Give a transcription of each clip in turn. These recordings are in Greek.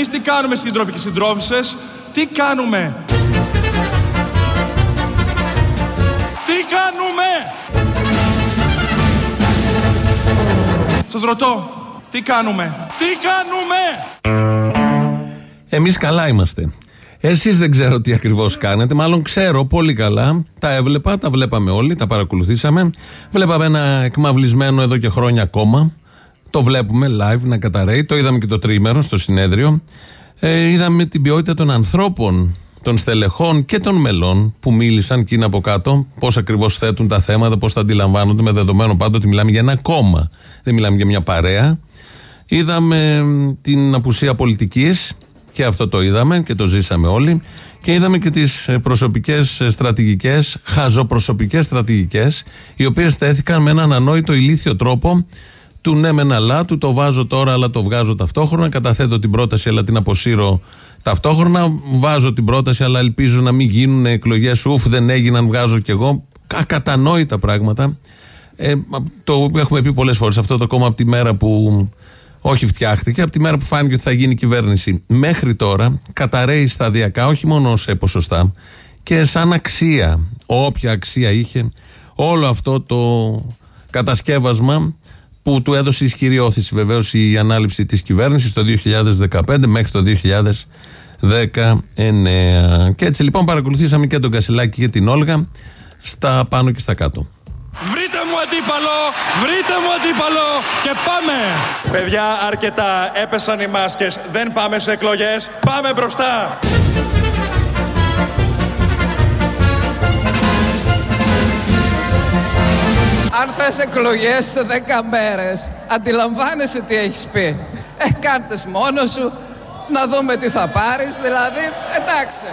Και εμείς τι κάνουμε σύντροφοι και συντρόφισσες, τι κάνουμε; Τι κάνουμε; Σας ρωτώ, τι κάνουμε; Τι κάνουμε; Εμείς καλά είμαστε. Εσείς δεν ξέρω τι ακριβώς κάνετε, μάλλον ξέρω πολύ καλά. Τα έβλεπα, τα βλέπαμε όλοι, τα παρακολουθήσαμε. Βλέπαμε ένα εκμαυλισμένο εδώ και χρόνια ακόμα. Το βλέπουμε live να καταραίει. Το είδαμε και το τρίμερο στο συνέδριο. Ε, είδαμε την ποιότητα των ανθρώπων, των στελεχών και των μελών που μίλησαν εκεί από κάτω. Πώς ακριβώς θέτουν τα θέματα, πώς τα αντιλαμβάνονται, με δεδομένο πάντοτε ότι μιλάμε για ένα κόμμα. Δεν μιλάμε για μια παρέα. Είδαμε την απουσία πολιτικής και αυτό το είδαμε και το ζήσαμε όλοι. Και είδαμε και τις προσωπικές στρατηγικές, χαζοπροσωπικές στρατηγικές, οι οποίες θέθηκαν με έναν ανόητο ηλίθιο τρόπο του ναι μεν αλλά, του το βάζω τώρα αλλά το βγάζω ταυτόχρονα, καταθέτω την πρόταση αλλά την αποσύρω ταυτόχρονα, βάζω την πρόταση αλλά ελπίζω να μην γίνουν εκλογές, ουφ δεν έγιναν, βγάζω κι εγώ. Ακατανόητα πράγματα. Ε, το έχουμε πει πολλές φορές αυτό το κόμμα από τη μέρα που όχι φτιάχτηκε, από τη μέρα που φάνηκε ότι θα γίνει κυβέρνηση. Μέχρι τώρα καταραίει σταδιακά, όχι μόνο σε ποσοστά, και σαν αξία, όποια αξία είχε, όλο αυτό το κατασκεύασμα που του έδωσε ισχυρή όθηση βεβαίως η ανάληψη της κυβέρνησης το 2015 μέχρι το 2019. Και έτσι λοιπόν παρακολουθήσαμε και τον Κασιλάκη και την Όλγα στα πάνω και στα κάτω. Βρείτε μου αντίπαλο, βρείτε μου αντίπαλο και πάμε. Παιδιά, αρκετά έπεσαν οι μάσκες, δεν πάμε σε εκλογές, πάμε μπροστά. Αν θες εκλογές σε 10 μέρες, αντιλαμβάνεσαι τι έχεις πει. Ε, κάντες μόνος σου, να δούμε τι θα πάρεις, δηλαδή, εντάξει.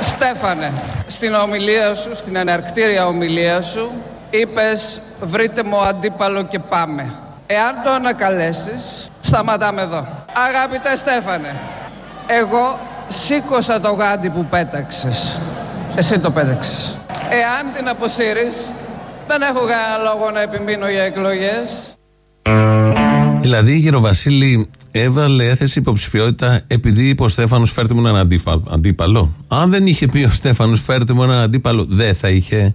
Στέφανε, στην ομιλία σου, στην εναρκτήρια ομιλία σου, είπες βρείτε μου αντίπαλο και πάμε. Εάν το ανακαλέσεις, σταματάμε εδώ. Αγαπητέ Στέφανε, εγώ σήκωσα το γάντι που πέταξες. Εσύ το πέταξες. Εάν την αποσύρεις, δεν έχω κανένα λόγο να επιμείνω για εκλογές. Δηλαδή η Γεροβασίλη έβαλε έθεση υποψηφιότητα επειδή είπε ο Στέφανος φέρτε μου έναν αντίπαλο. Αν δεν είχε πει ο Στέφανος φέρτε μου έναν αντίπαλο δεν θα είχε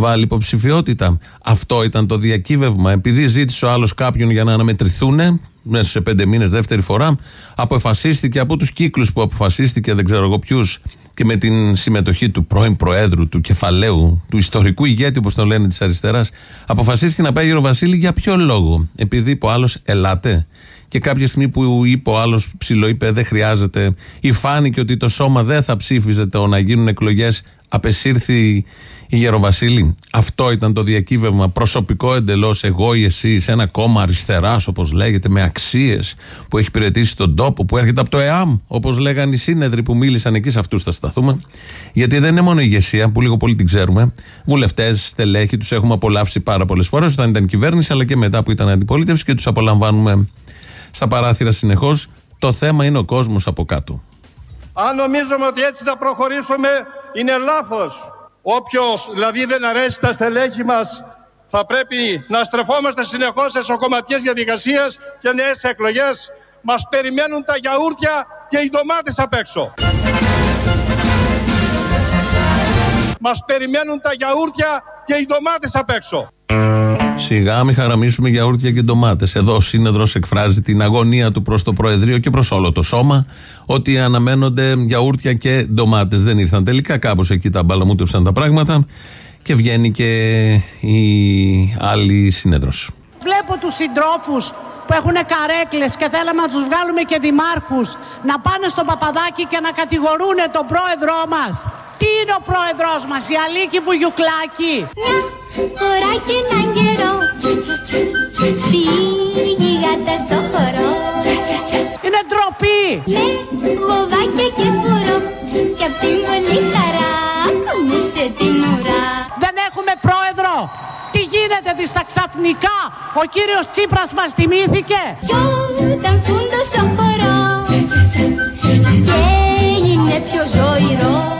βάλει υποψηφιότητα. Αυτό ήταν το διακύβευμα. Επειδή ζήτησε ο άλλος κάποιον για να αναμετρηθούν μέσα σε πέντε μήνες, δεύτερη φορά, αποφασίστηκε από τους κύκλους που αποφασίστηκε, δεν ξέρω εγώ ποιους, και με την συμμετοχή του πρώην Προέδρου, του κεφαλαίου, του ιστορικού ηγέτη, όπως τον λένε της αριστεράς, αποφασίστηκε να πάει γύρω Βασίλη για ποιο λόγο. Επειδή είπε ο άλλος, ελάτε. Και κάποια στιγμή που είπε ο άλλος ψηλό, είπε δεν χρειάζεται, ή φάνηκε ότι το σώμα δεν θα ψήφιζε το να γίνουν εκλογές, απεσύρθη η Γεροβασίλη. Αυτό ήταν το διακύβευμα προσωπικό εντελώς εγώ ή εσύ σε ένα κόμμα αριστεράς, όπως λέγεται, με αξίες που έχει υπηρετήσει τον τόπο, που έρχεται από το ΕΑΜ, όπως λέγανε οι σύνεδροι που μίλησαν εκεί, σε αυτούς θα σταθούμε. Γιατί δεν είναι μόνο η ηγεσία, που λίγο πολύ την ξέρουμε. Βουλευτές, στελέχη, τους έχουμε απολαύσει πάρα πολλές φορές όταν ήταν κυβέρνηση, αλλά και μετά που ήταν αντιπολίτευση και τους απολαμβάνουμε στα παράθυρα συνεχώς. Το θέμα είναι ο κόσμος από κάτω. Αν νομίζουμε ότι έτσι θα προχωρήσουμε, είναι λάθος. Όποιος δηλαδή δεν αρέσει τα στελέχη μας θα πρέπει να στρεφόμαστε συνεχώς σε εσωκομματικές διαδικασίες και νέες εκλογές. Μας περιμένουν τα γιαούρτια και οι ντομάτες απ' έξω. Μας περιμένουν τα γιαούρτια και οι ντομάτες απ' έξω. Σιγά μην χαραμίσουμε γιαούρτια και ντομάτες. Εδώ ο Σύνεδρος εκφράζει την αγωνία του προς το Προεδρείο και προς όλο το σώμα ότι αναμένονται γιαούρτια και ντομάτες. Δεν ήρθαν τελικά, κάπως εκεί τα μπαλαμούτευσαν τα πράγματα και βγαίνει και η άλλη Σύνεδρος. Βλέπω τους συντρόφους που έχουν καρέκλες και θέλαμε να τους βγάλουμε και δημάρχους να πάνε στο παπαδάκι και να κατηγορούν τον πρόεδρό μας. Τι είναι ο πρόεδρός μας, η Αλίκη Βουγιουκλάκη; Φορά και έναν καιρό. Πήγη γάτα στο χώρο Είναι ντροπή! Με βοβάκια και φορό Κι απ' την πολύ χαρά Κουνούσε την ουρά. Δεν έχουμε πρόεδρο! Τι γίνεται διστα ξαφνικά; Ο κύριος Τσίπρας μας θυμήθηκε Κι όταν φούντωσε ο χορός Και έγινε πιο ζωηρός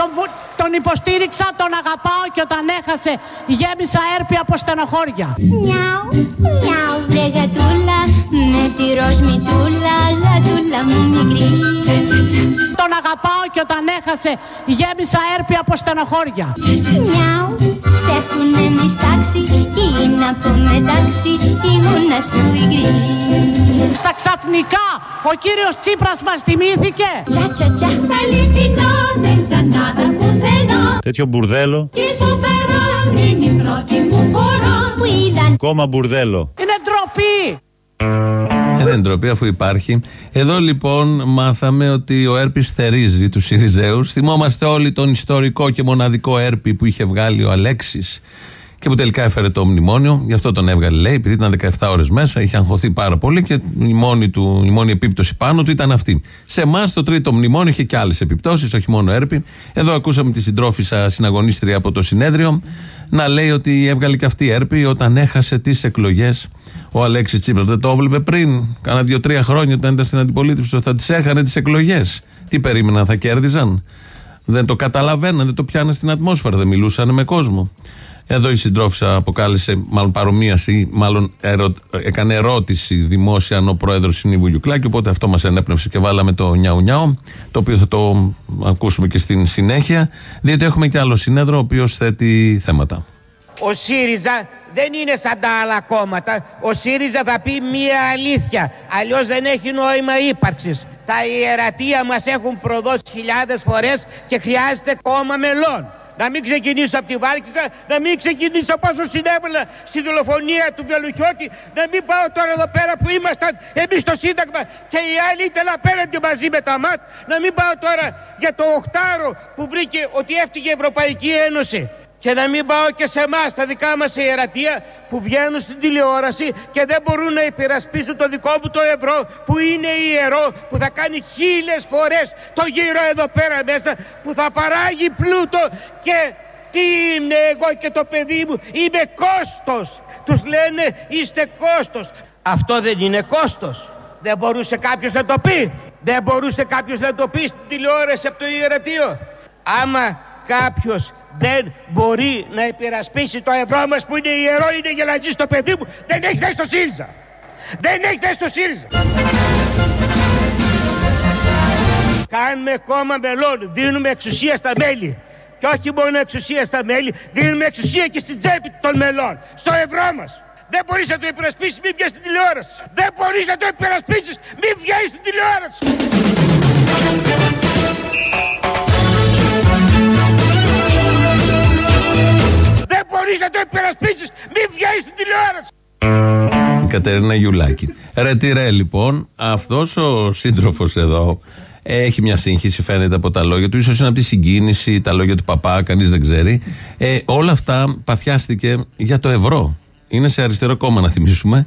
τον, τον υποστήριξα, τον αγαπάω και όταν έχασε γέμισα έρπη από στενοχώρια. Μιαου, μιαου, βρε γατούλα, με τη ροζ μητούλα, γατούλα μου μικρή. Τον αγαπάω και όταν έχασε γέμισα έρπη από στενοχώρια. Μιαου, σε έχουνε μιστάξει, κι είναι από μετάξι, η γούνα σου υγρή. Στα ξαφνικά ο κύριος Τσίπρας μας θυμήθηκε. Τσα τσα τσα, στα αληθινό, δεν ξανάδα πουθενά. Τέτοιο μπουρδέλο, Και στο Φεράρι είναι η πρώτη μου φορά που είδαν κόμμα μπουρδέλο. Είναι ντροπή. Ε, δεν είναι ντροπή αφού υπάρχει. Εδώ λοιπόν μάθαμε ότι ο Έρπης θερίζει του Σιριζέους. Θυμόμαστε όλοι τον ιστορικό και μοναδικό Έρπη που είχε βγάλει ο Αλέξης και που τελικά έφερε το μνημόνιο. Γι' αυτό τον έβγαλε, λέει, επειδή ήταν 17 ώρες μέσα, είχε αγχωθεί πάρα πολύ και η μόνη, του, η μόνη επίπτωση πάνω του ήταν αυτή. Σε εμάς το τρίτο μνημόνιο είχε και άλλες επιπτώσεις, όχι μόνο Έρπη. Εδώ ακούσαμε τη συντρόφισσα συναγωνίστρια από το συνέδριο να λέει ότι έβγαλε και αυτή Έρπη όταν έχασε τις εκλογές ο Αλέξης Τσίπρας. Δεν το έβλεπε πριν, κάνα δύο-τρία χρόνια όταν ήταν στην αντιπολίτευση, ότι θα τις έχανε τις εκλογές. Τι περίμεναν, θα κέρδιζαν; Δεν το καταλαβαίναν, δεν το πιάναν στην ατμόσφαιρα, δεν μιλούσαν με κόσμο. Εδώ η συντρόφισσα αποκάλεσε, μάλλον παρομοίαση, μάλλον ερω, έκανε ερώτηση δημόσια αν ο πρόεδρος είναι η Βουγιουκλάκη. Οπότε αυτό μας ενέπνευσε και βάλαμε το νιάου νιάου, το οποίο θα το ακούσουμε και στην συνέχεια. Διότι έχουμε και άλλο συνέδριο, ο οποίος θέτει θέματα. Ο ΣΥΡΙΖΑ δεν είναι σαν τα άλλα κόμματα. Ο ΣΥΡΙΖΑ θα πει μία αλήθεια. Αλλιώς δεν έχει νόημα ύπαρξης. Τα ιερατεία μας έχουν προδώσει χιλιάδες φορές και χρειάζεται κόμμα μελών. Να μην ξεκινήσω από τη Βάρκησα, να μην ξεκινήσω πόσο συνέβαλα στη δολοφονία του Βελουχιώτη, να μην πάω τώρα εδώ πέρα που ήμασταν εμείς στο Σύνταγμα και οι άλλοι ήταν απέναντι μαζί με τα ΜΑΤ, να μην πάω τώρα για το οχτάρο που βρήκε ότι έφτυγε η Ευρωπαϊκή Ένωση. Και να μην πάω και σε εμάς τα δικά μας ιερατεία που βγαίνουν στην τηλεόραση και δεν μπορούν να υπερασπίσουν το δικό μου το ευρώ που είναι ιερό, που θα κάνει χίλιες φορές το γύρο εδώ πέρα μέσα, που θα παράγει πλούτο και τι είμαι εγώ και το παιδί μου, είμαι κόστος. Τους λένε είστε κόστος. Αυτό δεν είναι κόστος. Δεν μπορούσε κάποιος να το πει. Δεν μπορούσε κάποιος να το πει στην τηλεόραση από το ιερατείο. Άμα κάποιος δεν μπορεί να υπερασπίσει το ευρώ μας που είναι ιερό, είναι γελατζή στο παιδί μου, δεν έχει θέση στο ΣΥΡΙΖΑ. Δεν έχει θέση στο ΣΥΡΙΖΑ. Κάνουμε κόμμα μελών, δίνουμε εξουσία στα μέλη. Και όχι μόνο εξουσία στα μέλη, δίνουμε εξουσία και στην τσέπη των μελών, στο ευρώ μας. Δεν μπορείς να το υπερασπίσεις, μην βγαίνεις στην τηλεόραση. Δεν μπορείς να το υπερασπίσεις, μην βγαίνεις στην τηλεόραση. Δεν μπορείς να το υπερασπίσεις, μην βγαίνεις στην τηλεόραση. Η Κατερίνα Γιουλάκη. Ρε τι ρε λοιπόν, αυτός ο σύντροφος εδώ έχει μια σύγχυση φαίνεται από τα λόγια του, ίσως είναι από τη συγκίνηση, τα λόγια του παπά, κανείς δεν ξέρει. Ε, όλα αυτά παθιάστηκε για το ευρώ. Είναι σε αριστερό κόμμα να θυμίσουμε.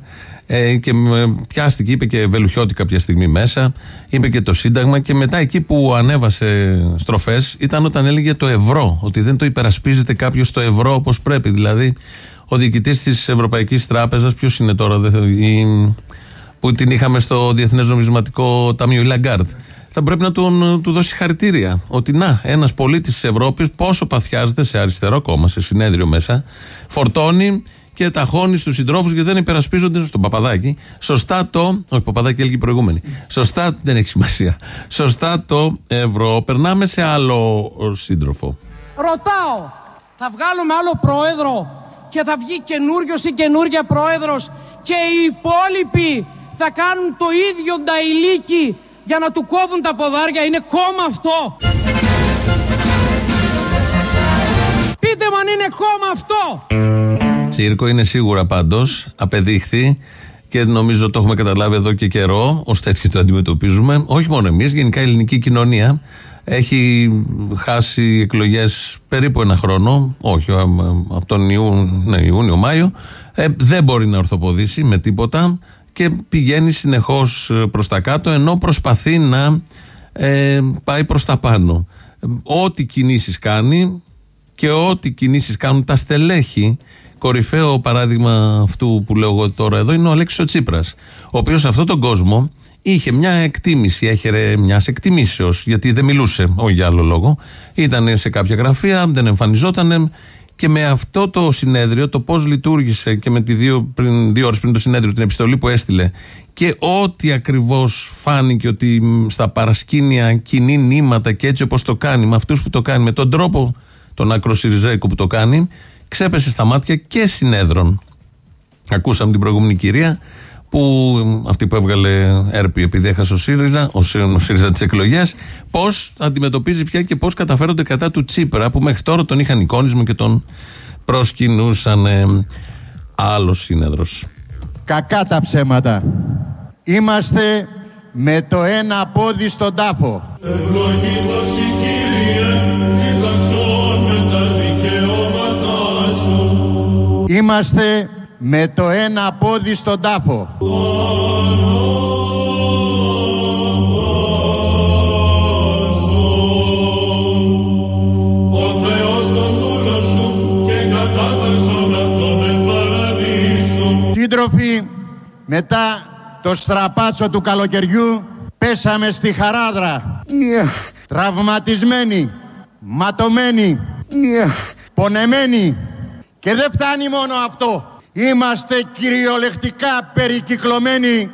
Ε, και με πιάστηκε, είπε και Βελουχιώτη κάποια στιγμή μέσα, είπε και το Σύνταγμα και μετά εκεί που ανέβασε στροφές ήταν όταν έλεγε το ευρώ, ότι δεν το υπερασπίζεται κάποιος το ευρώ όπως πρέπει. Δηλαδή, ο διοικητής της Ευρωπαϊκής Τράπεζας, ποιος είναι τώρα, δεν θα- η- που την είχαμε στο Διεθνές Νομισματικό Ταμείο, η Λαγκάρτ, θα πρέπει να τον, του δώσει συγχαρητήρια. Ότι να, ένας πολίτης της Ευρώπης, πόσο παθιάζεται σε αριστερό κόμμα, σε συνέδριο μέσα, φορτώνει και ταχώνει στους συντρόφους γιατί δεν υπερασπίζονται στον Παπαδάκη. Σωστά το. Όχι, Παπαδάκη έλεγε η προηγούμενη. Σωστά, δεν έχει σημασία. Σωστά το ευρώ. Περνάμε σε άλλο σύντροφο. Ρωτάω, θα βγάλουμε άλλο πρόεδρο και θα βγει καινούριος ή καινούρια πρόεδρος και οι υπόλοιποι θα κάνουν το ίδιο νταϊλίκι για να του κόβουν τα ποδάρια. Είναι κόμμα αυτό. Πείτε μου αν είναι κόμμα αυτό. Τσίρκο είναι σίγουρα πάντως. Απεδείχθη και νομίζω το έχουμε καταλάβει εδώ και καιρό. Ω τέτοιο το αντιμετωπίζουμε. Όχι μόνο εμείς, γενικά η ελληνική κοινωνία έχει χάσει εκλογές περίπου ένα χρόνο. Όχι, α, α, από τον Ιούνιο, ναι, Ιούνιο, Μάιο. Ε, δεν μπορεί να ορθοποδήσει με τίποτα και πηγαίνει συνεχώς προς τα κάτω ενώ προσπαθεί να ε, πάει προς τα πάνω. Ε, Ό,τι κινήσεις κάνει και ό,τι κινήσεις κάνουν τα στελέχη. Κορυφαίο παράδειγμα αυτού που λέω εγώ τώρα εδώ είναι ο Αλέξης ο Τσίπρας, ο οποίος σε αυτόν τον κόσμο είχε μια εκτίμηση, έχερε μιας εκτιμήσεως, γιατί δεν μιλούσε, όχι για άλλο λόγο. Ήταν σε κάποια γραφεία, δεν εμφανιζόταν και με αυτό το συνέδριο, το πώς λειτουργήσε και με τη δύο, πριν, δύο ώρες πριν το συνέδριο, την επιστολή που έστειλε και ό,τι ακριβώς φάνηκε ότι στα παρασκήνια κινεί νήματα και έτσι όπως το κάνει, με αυτούς που το κάνει, με τον τρόπο τον άκρο που το κάνει, ξέπεσε στα μάτια και συνέδρων. Ακούσαμε την προηγούμενη κυρία που αυτή που έβγαλε έρπη επειδή έχασε ο ΣΥΡΙΖΑ, ο, ο ΣΥΡΙΖΑ τι εκλογέ, πώς αντιμετωπίζει πια και πώς καταφέρονται κατά του Τσίπρα που μέχρι τώρα τον είχαν εικόνισμα και τον προσκυνούσαν. Ε, Άλλος σύνεδρο. Κακά τα ψέματα. Είμαστε με το ένα πόδι στον τάφο. Ευλογητός η Είμαστε με το ένα πόδι στον τάφο. Σύντροφοι, μετά το στραπάτσο του καλοκαιριού πέσαμε στη χαράδρα. Yeah. Τραυματισμένοι, ματωμένοι, yeah. πονεμένοι. Και δεν φτάνει μόνο αυτό. Είμαστε κυριολεκτικά περικυκλωμένοι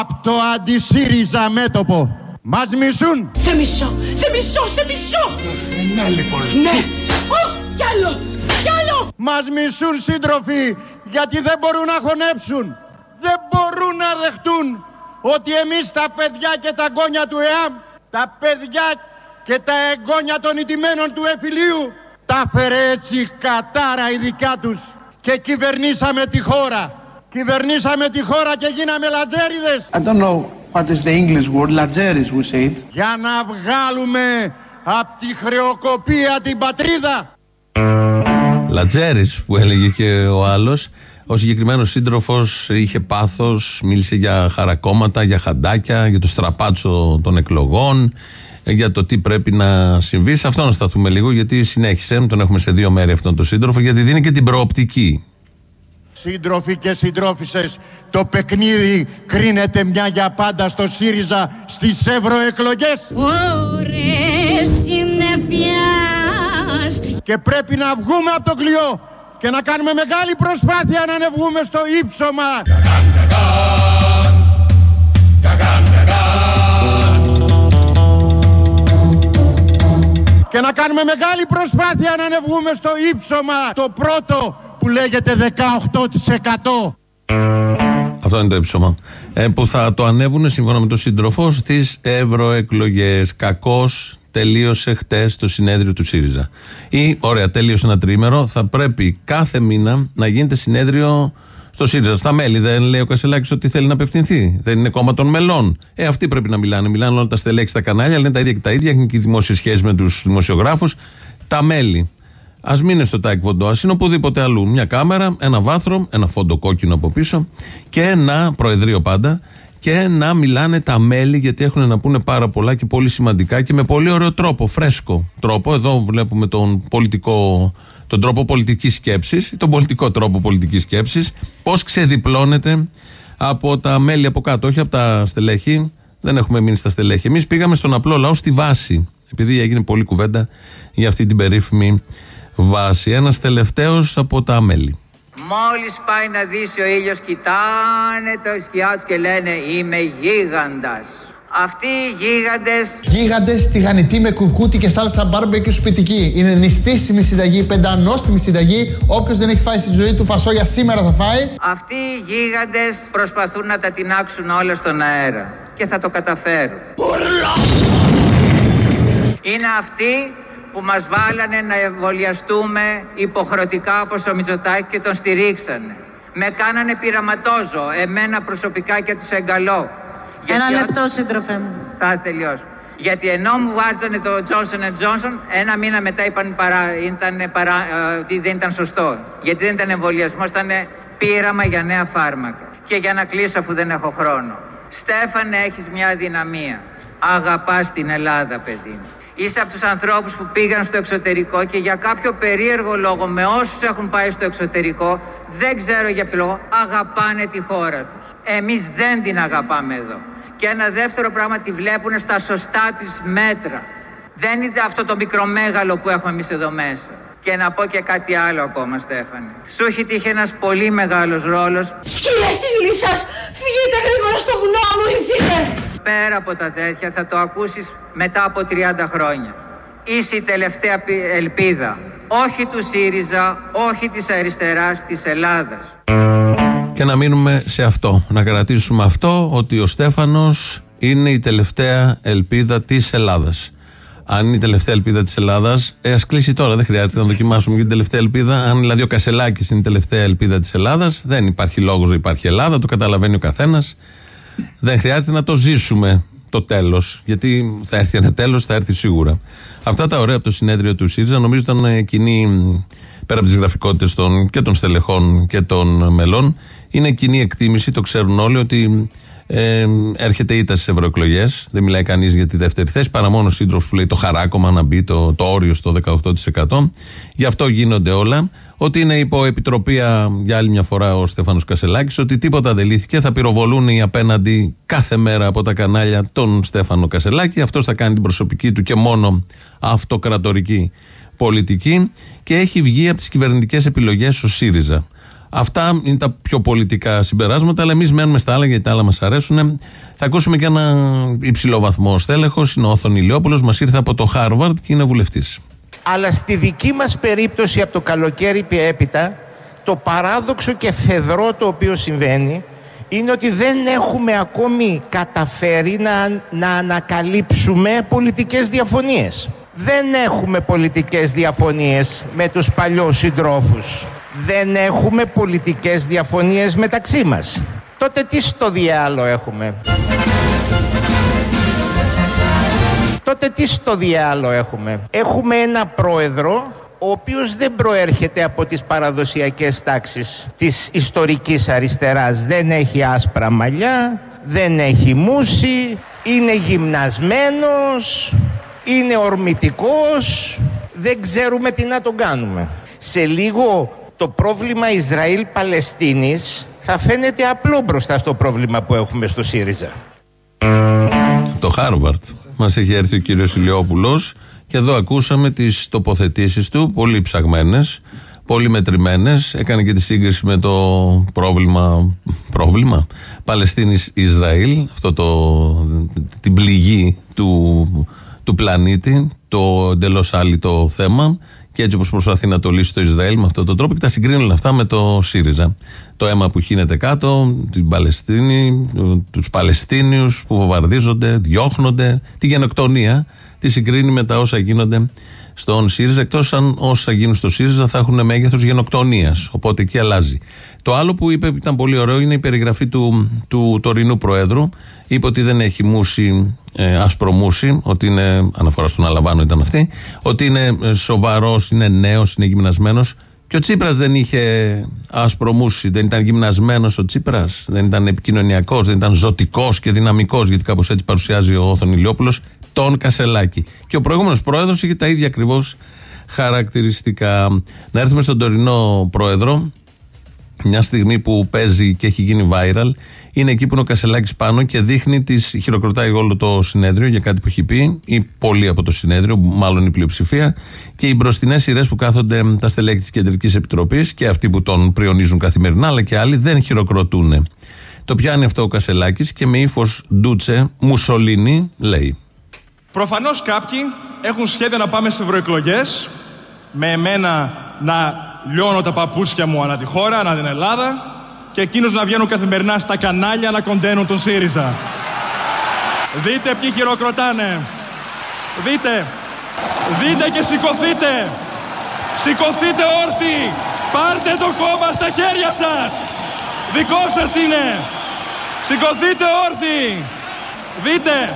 από το αντισύριζα μέτωπο. Μας μισούν. Σε μισώ, σε μισώ, σε μισώ. Ναι λοιπόν. Ναι. Ω, κι άλλο, κι άλλο. Μας μισούν σύντροφοι γιατί δεν μπορούν να χωνέψουν. Δεν μπορούν να δεχτούν ότι εμείς τα παιδιά και τα εγγόνια του ΕΑΜ, τα παιδιά και τα εγγόνια των ιτημένων του εφηλίου, τα φέρε έτσι κατάρα η δικιά τους και κυβερνήσαμε τη χώρα. Κυβερνήσαμε τη χώρα και γίναμε λατζέριδες. I don't know what is the English word, λατζέρις we say it. Για να βγάλουμε από τη χρεοκοπία την πατρίδα. Λατζέρης που έλεγε και ο άλλος. Ο συγκεκριμένος σύντροφος είχε πάθος, μίλησε για χαρακόμματα, για χαντάκια, για το στραπάτσο των εκλογών, για το τι πρέπει να συμβεί. Σε αυτό να σταθούμε λίγο, γιατί συνέχισε. Τον έχουμε σε δύο μέρη αυτόν τον σύντροφο, γιατί δίνει και την προοπτική. Σύντροφοι και συντρόφισε, το παιχνίδι κρίνεται μια για πάντα στο ΣΥΡΙΖΑ στις ευρωεκλογές. Και πρέπει να βγούμε από το κλειό και να κάνουμε μεγάλη προσπάθεια να ανεβούμε στο ύψωμα. Και να κάνουμε μεγάλη προσπάθεια να ανεβούμε στο ύψωμα το πρώτο που λέγεται 18%. Αυτό είναι το ύψωμα. Ε, που θα το ανέβουν σύμφωνα με τον σύντροφο στις ευρωεκλογές. Κακώς τελείωσε χτες το συνέδριο του ΣΥΡΙΖΑ. Ή, ωραία, τελείωσε ένα τρίμερο. Θα πρέπει κάθε μήνα να γίνεται συνέδριο στο ΣΥΡΙΖΑ, στα μέλη. Δεν λέει ο Κασελάκης ότι θέλει να απευθυνθεί. Δεν είναι κόμμα των μελών. Ε, αυτοί πρέπει να μιλάνε. Μιλάνε όλα τα στελέχη στα κανάλια, λένε τα ίδια και τα ίδια. Έχουν και δημόσιες σχέσεις με τους δημοσιογράφους. Τα μέλη. Α μην είναι στο Τάε Κβον Ντο, ας είναι οπουδήποτε αλλού. Μια κάμερα, ένα βάθρο, ένα φόντο κόκκινο από πίσω και ένα προεδρείο πάντα και να μιλάνε τα μέλη γιατί έχουν να πούνε πάρα πολλά και πολύ σημαντικά και με πολύ ωραίο τρόπο, φρέσκο τρόπο. Εδώ βλέπουμε τον πολιτικό τον τρόπο πολιτικής σκέψης, τον πολιτικό τρόπο πολιτικής σκέψης, πώς ξεδιπλώνεται από τα μέλη από κάτω, όχι από τα στελέχη. Δεν έχουμε μείνει στα στελέχη. Εμείς πήγαμε στον απλό λαό στη βάση, επειδή έγινε πολλή κουβέντα για αυτή την περίφημη βάση. Ένας τελευταίος από τα μέλη. Μόλις πάει να δύσει ο ήλιος κοιτάνε το σκιά και λένε είμαι γίγαντας. Αυτοί οι γίγαντες... Γίγαντες τηγανιτοί με κουκούτι και σάλτσα μπάρμπεκιου σπιτική. Είναι νηστίσιμη συνταγή, πεντανόστιμη συνταγή. Όποιος δεν έχει φάει στη ζωή του φασόλια σήμερα θα φάει. Αυτοί οι γίγαντες προσπαθούν να τα τεινάξουν όλα στον αέρα. Και θα το καταφέρουν. Είναι αυτοί που μας βάλανε να εμβολιαστούμε υποχρεωτικά όπως ο Μητσοτάκη και τον στηρίξανε. Με κάνανε πειραματόζω, εμένα προσωπικά και τους εγκαλώ. Ένα λεπτό, σύντροφε μου. Θα τελειώσω. Γιατί ενώ μου βάζανε το Johnson Johnson, ένα μήνα μετά είπαν παρά, ήταν παρά, ε, ότι δεν ήταν σωστό. Γιατί δεν ήταν εμβολιασμός, ήταν πείραμα για νέα φάρμακα. Και για να κλείσω αφού δεν έχω χρόνο. Στέφανε, έχεις μια δυναμία. Αγαπάς την Ελλάδα, παιδί μου. Είσαι από τους ανθρώπους που πήγαν στο εξωτερικό και για κάποιο περίεργο λόγο με όσους έχουν πάει στο εξωτερικό, δεν ξέρω για ποιο λόγο, αγαπάνε τη χώρα τους. Εμείς δεν την αγαπάμε εδώ. Και ένα δεύτερο πράγμα τη βλέπουν στα σωστά της μέτρα. Δεν είναι αυτό το μικρομέγαλο που έχουμε εμείς εδώ μέσα. Και να πω και κάτι άλλο ακόμα, Στέφανη. Σου έχει τύχει ένας πολύ μεγάλος ρόλος. Σκύλες της λύσας! Φύγετε γρήγορα στο βουνό, αμολυθείτε! Πέρα από τα τέτοια θα το ακούσεις μετά από 30 χρόνια. Είσαι η τελευταία πι- ελπίδα. Όχι του ΣΥΡΙΖΑ, όχι της αριστεράς, της Ελλάδας. Και να μείνουμε σε αυτό. Να κρατήσουμε αυτό ότι ο Στέφανος είναι η τελευταία ελπίδα της Ελλάδας. Αν είναι η τελευταία ελπίδα της Ελλάδας, ε, ας κλείσει τώρα. Δεν χρειάζεται να δοκιμάσουμε για την τελευταία ελπίδα. Αν δηλαδή ο Κασελάκης είναι η τελευταία ελπίδα της Ελλάδας, δεν υπάρχει λόγος να υπάρχει Ελλάδα. Το καταλαβαίνει ο καθένας. Δεν χρειάζεται να το ζήσουμε το τέλος. Γιατί θα έρθει ένα τέλος, θα έρθει σίγουρα. Αυτά τα ωραία από το συνέδριο του ΣΥΡΙΖΑ νομίζω ήταν ε, κοινή, πέρα από τις γραφικότητες και των στελεχών και των μελών, είναι κοινή εκτίμηση, το ξέρουν όλοι, ότι ε, έρχεται ήττα στις ευρωεκλογές. Δεν μιλάει κανείς για τη δεύτερη θέση, παρά μόνο ο σύντροφος που λέει το χαράκομα να μπει το, το όριο στο 18%. Γι' αυτό γίνονται όλα. Ότι είναι υπό επιτροπία για άλλη μια φορά ο Στέφανος Κασελάκης, ότι τίποτα δεν λύθηκε. Θα πυροβολούν οι απέναντι κάθε μέρα από τα κανάλια τον Στέφανο Κασελάκη. Αυτός θα κάνει την προσωπική του και μόνο αυτοκρατορική πολιτική και έχει βγει από τις κυβερνητικές επιλογές ο ΣΥΡΙΖΑ. Αυτά είναι τα πιο πολιτικά συμπεράσματα, αλλά εμείς μένουμε στα άλλα γιατί τα άλλα μας αρέσουν. Θα ακούσουμε και ένα υψηλό βαθμό στέλεχος. Είναι ο Όθων Ηλιόπουλος, μας ήρθε από το Χάρβαρντ και είναι βουλευτής. Αλλά στη δική μας περίπτωση από το καλοκαίρι και έπειτα το παράδοξο και φεδρό το οποίο συμβαίνει είναι ότι δεν έχουμε ακόμη καταφέρει να, να ανακαλύψουμε πολιτικές διαφωνίες. Δεν έχουμε πολιτικές διαφωνίες με τους παλιούς συντρόφους. Δεν έχουμε πολιτικές διαφωνίες μεταξύ μας. Τότε τι στο διάλο έχουμε; Τότε τι στο διάλο έχουμε; Έχουμε ένα πρόεδρο ο οποίος δεν προέρχεται από τις παραδοσιακές τάξεις της ιστορικής αριστεράς. Δεν έχει άσπρα μαλλιά, δεν έχει μουσι, είναι γυμνασμένος, είναι ορμητικός, δεν ξέρουμε τι να τον κάνουμε. Σε λίγο το πρόβλημα Ισραήλ-Παλαιστίνης θα φαίνεται απλό μπροστά στο πρόβλημα που έχουμε στο ΣΥΡΙΖΑ. Το Χάρβαρτ. Μας έχει έρθει ο κύριος Ηλιόπουλος και εδώ ακούσαμε τις τοποθετήσεις του, πολύ ψαγμένες, πολύ μετρημένες. Έκανε και τη σύγκριση με το πρόβλημα. Πρόβλημα Παλαιστίνη-Ισραήλ, αυτό το, την πληγή του, του πλανήτη, το εντελώς άλυτο θέμα και έτσι όπως προσπαθεί να το λύσει το Ισραήλ με αυτόν τον τρόπο και τα συγκρίνει όλα αυτά με το ΣΥΡΙΖΑ. Το αίμα που χύνεται κάτω, την Παλαιστίνη, τους Παλαιστίνιους που βομβαρδίζονται, διώχνονται, τη γενοκτονία, τη συγκρίνει με τα όσα γίνονται στον ΣΥΡΙΖΑ, εκτός αν όσα γίνουν στο ΣΥΡΙΖΑ θα έχουν μέγεθος γενοκτονίας. Οπότε εκεί αλλάζει. Το άλλο που είπε που ήταν πολύ ωραίο είναι η περιγραφή του, του τωρινού Προέδρου. Είπε ότι δεν έχει μουσι, ε, άσπρο μουσι, ότι είναι, αναφορά στον Αλαβάνο ήταν αυτή, ότι είναι σοβαρός, είναι νέος, είναι γυμνασμένος. Και ο Τσίπρας δεν είχε άσπρο μουσι, δεν ήταν γυμνασμένος ο Τσίπρας, δεν ήταν επικοινωνιακός, δεν ήταν ζωτικός και δυναμικός, γιατί κάπως έτσι παρουσιάζει ο Όθων Ηλιόπουλος τον Κασελάκη. Και ο προηγούμενος πρόεδρος είχε τα ίδια ακριβώς χαρακτηριστικά. Να έρθουμε στον τωρινό πρόεδρο, μια στιγμή που παίζει και έχει γίνει viral, είναι εκεί που είναι ο Κασελάκης πάνω και δείχνει, τις, χειροκροτάει όλο το συνέδριο για κάτι που έχει πει, ή πολλοί από το συνέδριο, μάλλον η πλειοψηφία, και οι μπροστινές σειρές που κάθονται τα στελέχη της Κεντρικής Επιτροπής και αυτοί που τον πριονίζουν καθημερινά, αλλά και άλλοι δεν χειροκροτούν. Το πιάνει αυτό ο Κασελάκης και με ύφος ντούτσε, Μουσολίνη, λέει. Προφανώς κάποιοι έχουν σχέδια να πάμε στι ευρωεκλογές, με εμένα να λιώνω τα παπούτσια μου ανά τη χώρα, ανά την Ελλάδα, και εκείνους να βγαίνουν καθημερινά στα κανάλια να κοντένουν τον ΣΥΡΙΖΑ. Δείτε ποιοι χειροκροτάνε. Δείτε. Δείτε και σηκωθείτε. Σηκωθείτε όρθιοι. Πάρτε το κόμμα στα χέρια σας. Δικό σας είναι. Σηκωθείτε όρθιοι. Δείτε.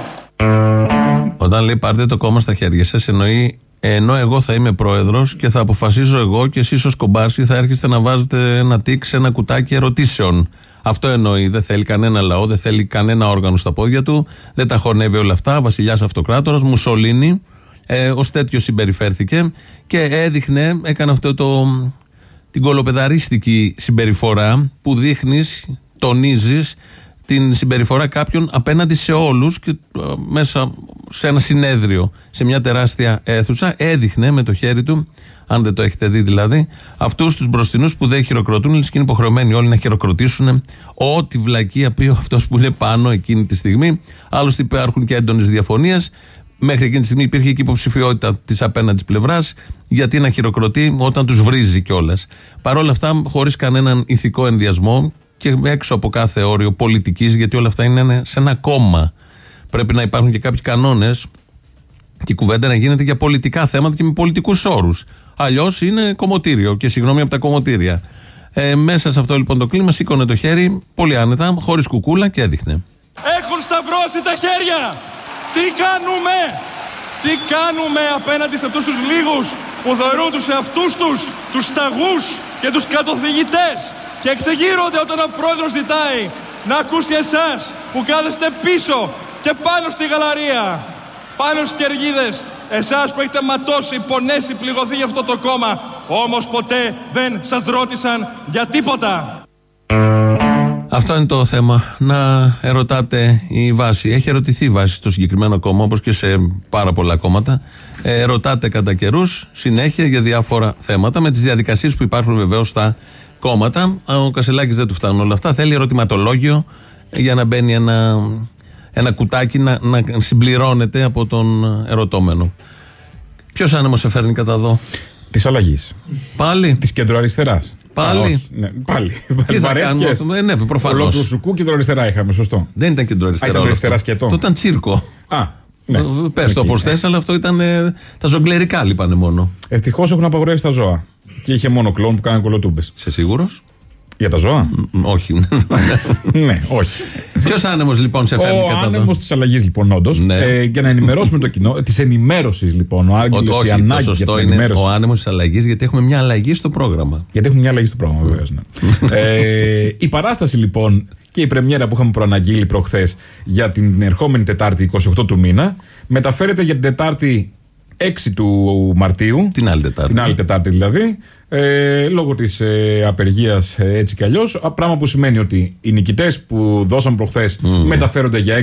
Όταν λέει πάρτε το κόμμα στα χέρια σας, εννοεί ενώ εγώ θα είμαι πρόεδρος και θα αποφασίζω εγώ και εσείς ως κομπάρσι θα έρχεστε να βάζετε ένα τικ σε ένα κουτάκι ερωτήσεων. Αυτό εννοεί. Δεν θέλει κανένα λαό, δεν θέλει κανένα όργανο στα πόδια του, δεν τα χωνεύει όλα αυτά. Βασιλιάς Αυτοκράτορας, Μουσολίνη, Ε, Ω τέτοιος συμπεριφέρθηκε και έδειχνε, έκανε αυτό το, την κολοπεδαρίστικη συμπεριφορά που δείχνεις, τονίζεις την συμπεριφορά κάποιων απέναντι σε όλους και ε, μέσα σε ένα συνέδριο, σε μια τεράστια αίθουσα, έδειχνε με το χέρι του, αν δεν το έχετε δει δηλαδή, αυτούς τους μπροστινούς που δεν χειροκροτούν, λες και είναι υποχρεωμένοι όλοι να χειροκροτήσουν ό,τι βλακεία πει αυτός που είναι πάνω εκείνη τη στιγμή. Άλλωστε υπάρχουν και έντονες διαφωνίες. Μέχρι εκείνη τη στιγμή υπήρχε και υποψηφιότητα της απέναντι πλευράς, γιατί να χειροκροτεί όταν τους βρίζει κιόλας. Παρ' όλα αυτά, χωρίς κανέναν ηθικό ενδιασμό και έξω από κάθε όριο πολιτικής, γιατί όλα αυτά είναι σε ένα κόμμα. Πρέπει να υπάρχουν και κάποιοι κανόνες και η κουβέντα να γίνεται για πολιτικά θέματα και με πολιτικούς όρους. Αλλιώς είναι κομμωτήριο και συγγνώμη από τα κομμωτήρια. Ε, μέσα σε αυτό λοιπόν το κλίμα σήκωνε το χέρι πολύ άνετα, χωρίς κουκούλα και έδειχνε. Έχουν σταυρώσει τα χέρια. Τι κάνουμε; Τι κάνουμε απέναντι σε αυτούς τους λίγους που θεωρούν τους εαυτούς τους, τους σταγούς και τους κατοθυγητές και εξεγείρονται όταν ο πρόεδρος ζητάει να ακούσει εσάς που κάθεστε πίσω και πάνω στη γαλαρία, πάνω στις κεργίδες, εσάς που έχετε ματώσει, πονέσει, πληγωθεί για αυτό το κόμμα, όμως ποτέ δεν σας ρώτησαν για τίποτα. Αυτό είναι το θέμα. Να ερωτάτε η βάση. Έχει ερωτηθεί η βάση στο συγκεκριμένο κόμμα, όπως και σε πάρα πολλά κόμματα. Ε, ρωτάτε κατά καιρούς συνέχεια για διάφορα θέματα με τις διαδικασίες που υπάρχουν βεβαίως στα κόμματα. Ο Κασελάκης δεν του φτάνουν όλα αυτά. Θέλει ερωτηματολόγιο για να μπαίνει ένα, ένα κουτάκι να, να συμπληρώνεται από τον ερωτώμενο. Ποιος άνεμος σε φέρνει κατά εδώ, Της αλλαγής. Πάλι; Της κεντροαριστεράς. Πάλι; ναι, πάλι. Τι θα Βαρέθηκες. κάνουμε, ε, ναι, προφανώς. Ολόκληρο σουκού κεντροαριστερά είχαμε, σωστό. Δεν ήταν κεντροαριστερά. Α, ήταν όλο αριστερά αυτό. σκέτο. Αυτό ήταν τσίρκο. Α, ναι. Πες το Εκεί. όπως θες, αλλά αυτό ήταν. ε, τα ζογκλερικά λείπανε μόνο. Ευτυχώς έχουν απαγορεύσει τα ζώα. Και είχε μόνο κλόν που κάνανε κολοτούμπες. Σε σίγουρος; Για τα ζώα; όχι. ναι, όχι. Ποιος άνεμος λοιπόν σε φέρνει Ο κατά άνεμος της αλλαγής, λοιπόν, όντως. Ε, για να ενημερώσουμε το κοινό. Της ενημέρωσης, λοιπόν. Ο Ο- Άγγελο, η όχι, το ανάγκη για σωστό την είναι ενημέρωση. ο άνεμος της αλλαγής, γιατί έχουμε μια αλλαγή στο πρόγραμμα. Γιατί έχουμε μια αλλαγή στο πρόγραμμα, βεβαίως. Ναι. ε, η παράσταση λοιπόν και η πρεμιέρα που είχαμε προαναγγείλει προχθές για την ερχόμενη Τετάρτη 28 του μήνα μεταφέρεται για την Τετάρτη 6 του Μαρτίου. Την άλλη Τετάρτη. Την άλλη Τετάρτη δηλαδή. Ε, λόγω της ε, απεργίας έτσι κι αλλιώς. Πράγμα που σημαίνει ότι οι νικητές που δώσαμε προχθές μεταφέρονται για 6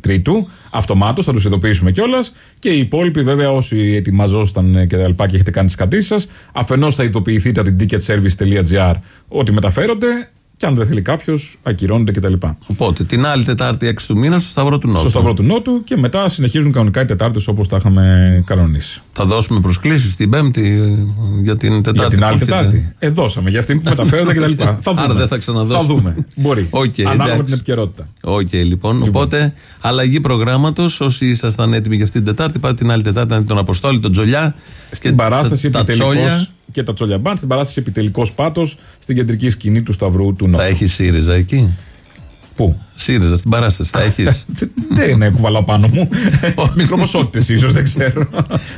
Τρίτου. Αυτομάτως, θα τους ειδοποιήσουμε κιόλας. Και οι υπόλοιποι, βέβαια, όσοι ετοιμαζόσταν ε, και τα λοιπά και έχετε κάνει τις κρατήσεις σας, αφενός θα ειδοποιηθείτε από την ticketservice.gr ότι μεταφέρονται. Και αν δεν θέλει κάποιος, ακυρώνονται κτλ. Οπότε την άλλη Τετάρτη 6 του μήνα στο Σταυρό του Νότου. Στο Σταυρό του Νότου και μετά συνεχίζουν κανονικά οι Τετάρτες όπως τα είχαμε κανονίσει. Θα δώσουμε προσκλήσεις την Πέμπτη ε, για την Τετάρτη. Για την άλλη που έρχεται. Τετάρτη. Ε, δώσαμε για αυτήν που μεταφέρονται κτλ. θα δούμε. Άρα δεν θα ξαναδώσουμε. Θα δούμε. Μπορεί. Οκ, Ανάλογα εντάξει. με την επικαιρότητα. Οκ, λοιπόν. Οπότε, αλλαγή προγράμματος. Όσοι ήσασταν έτοιμοι για αυτή την Τετάρτη, πάτε την άλλη Τετάρτη να δείτε τον Αποστόλη, τον Τζολιά. Στην παράσταση τα, τα επιτελικός τσόλια. Και τα τσόλια μπαν, στην παράσταση επιτελικός πάτος στην κεντρική σκηνή του Σταυρού του Νότου. Θα έχει ΣΥΡΙΖΑ εκεί; Πού; ΣΥΡΙΖΑ στην παράσταση. Θα έχεις. Δεν είναι κουβαλάω πάνω μου. Μικροποσότητε ίσως, δεν ξέρω.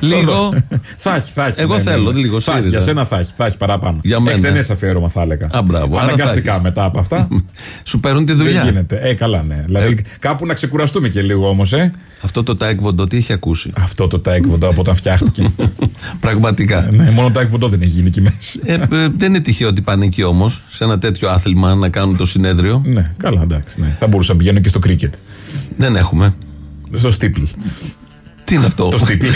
Λίγο. θα έχει, θα έχει. Εγώ ναι, ναι, θέλω ναι. λίγο Θα έχει, ΣΥΡΙΖΑ. Για σένα θα έχει, θα έχει παραπάνω. Για μένα. Εκτενές αφιέρωμα θα έλεγα. Α, μπράβο. άρα θα Αναγκαστικά έχεις. μετά από αυτά. Σου παίρνουν τη δουλειά. Δεν γίνεται. Ε, καλά, ναι. Δηλαδή κάπου να ξεκουραστούμε και λίγο όμως, ε. Αυτό το τάικβοντο τι έχει ακούσει; Αυτό το τάικβοντο από όταν φτιάχτηκε. Πραγματικά. ναι, μόνο τάικβοντο δεν έχει γίνει εκεί μέσα. Ε, ε, δεν είναι τυχαίο ότι πάνε εκεί όμως, σε ένα τέτοιο άθλημα να κάνουν το συνέδριο. ναι, καλά, εντάξει. Ναι. Θα μπορούσα να πηγαίνω και στο κρίκετ. Δεν έχουμε. Στο στίπλ. Τι είναι αυτό; Το στίπλ.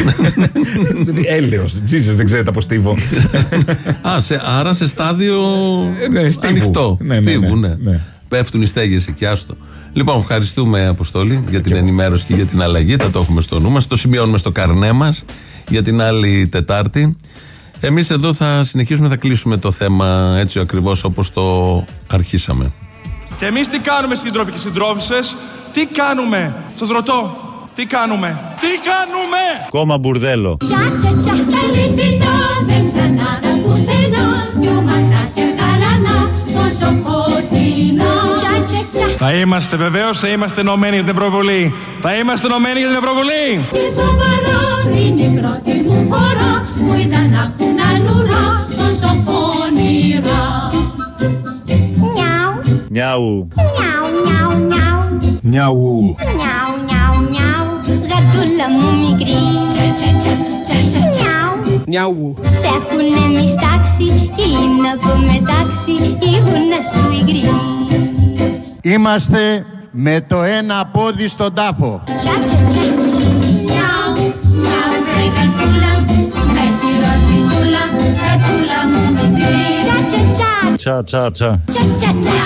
Έλεος. Τζίζε, δεν ξέρετε από στίβο. Α, σε, άρα σε στάδιο ναι, στίβου. ανοιχτό. Ναι, ναι, Στίβου, ναι, ναι. ναι. Πέφτουν οι στέγες εκεί, άστο. Λοιπόν, ευχαριστούμε Αποστόλη για την ενημέρωση και για την αλλαγή. Θα το έχουμε στο νου μας. Το σημειώνουμε στο καρνέ μας για την άλλη Τετάρτη. Εμείς εδώ θα συνεχίσουμε, θα κλείσουμε το θέμα έτσι ακριβώς όπως το αρχίσαμε. Και εμείς τι κάνουμε σύντροφοι και συντρόφισσες, τι κάνουμε, σας ρωτώ, τι κάνουμε, τι κάνουμε; Κόμμα μπουρδέλο. Τσα τσα τσα στα αληθινά δεν ξανάδα πουθενά Δυο ματάκια γαλανά τόσο φωτεινά Τσα τσα τσα Θα είμαστε βεβαίως, θα είμαστε ενωμένοι για την Ευρωβουλή. Θα είμαστε ενωμένοι για την Ευρωβουλή. Τι σοβαρά είναι η πρώτη μου φορά Μου είδαν απ' την αλουρά τόσο Νιάου, Νιάου. νιάου, νιάου, νιάου Νιάου. Νιάου, νιάου, νιάου Γατούλα μου μικρή Τσα Νιάου. Σ' έχουνε μιστάξει και είναι από μετάξι η γούνα σου υγρή. Είμαστε με το ένα πόδι στον τάφο. Νιάου, τσα, Τσα, τσα, τσα. τσα τσα τσα.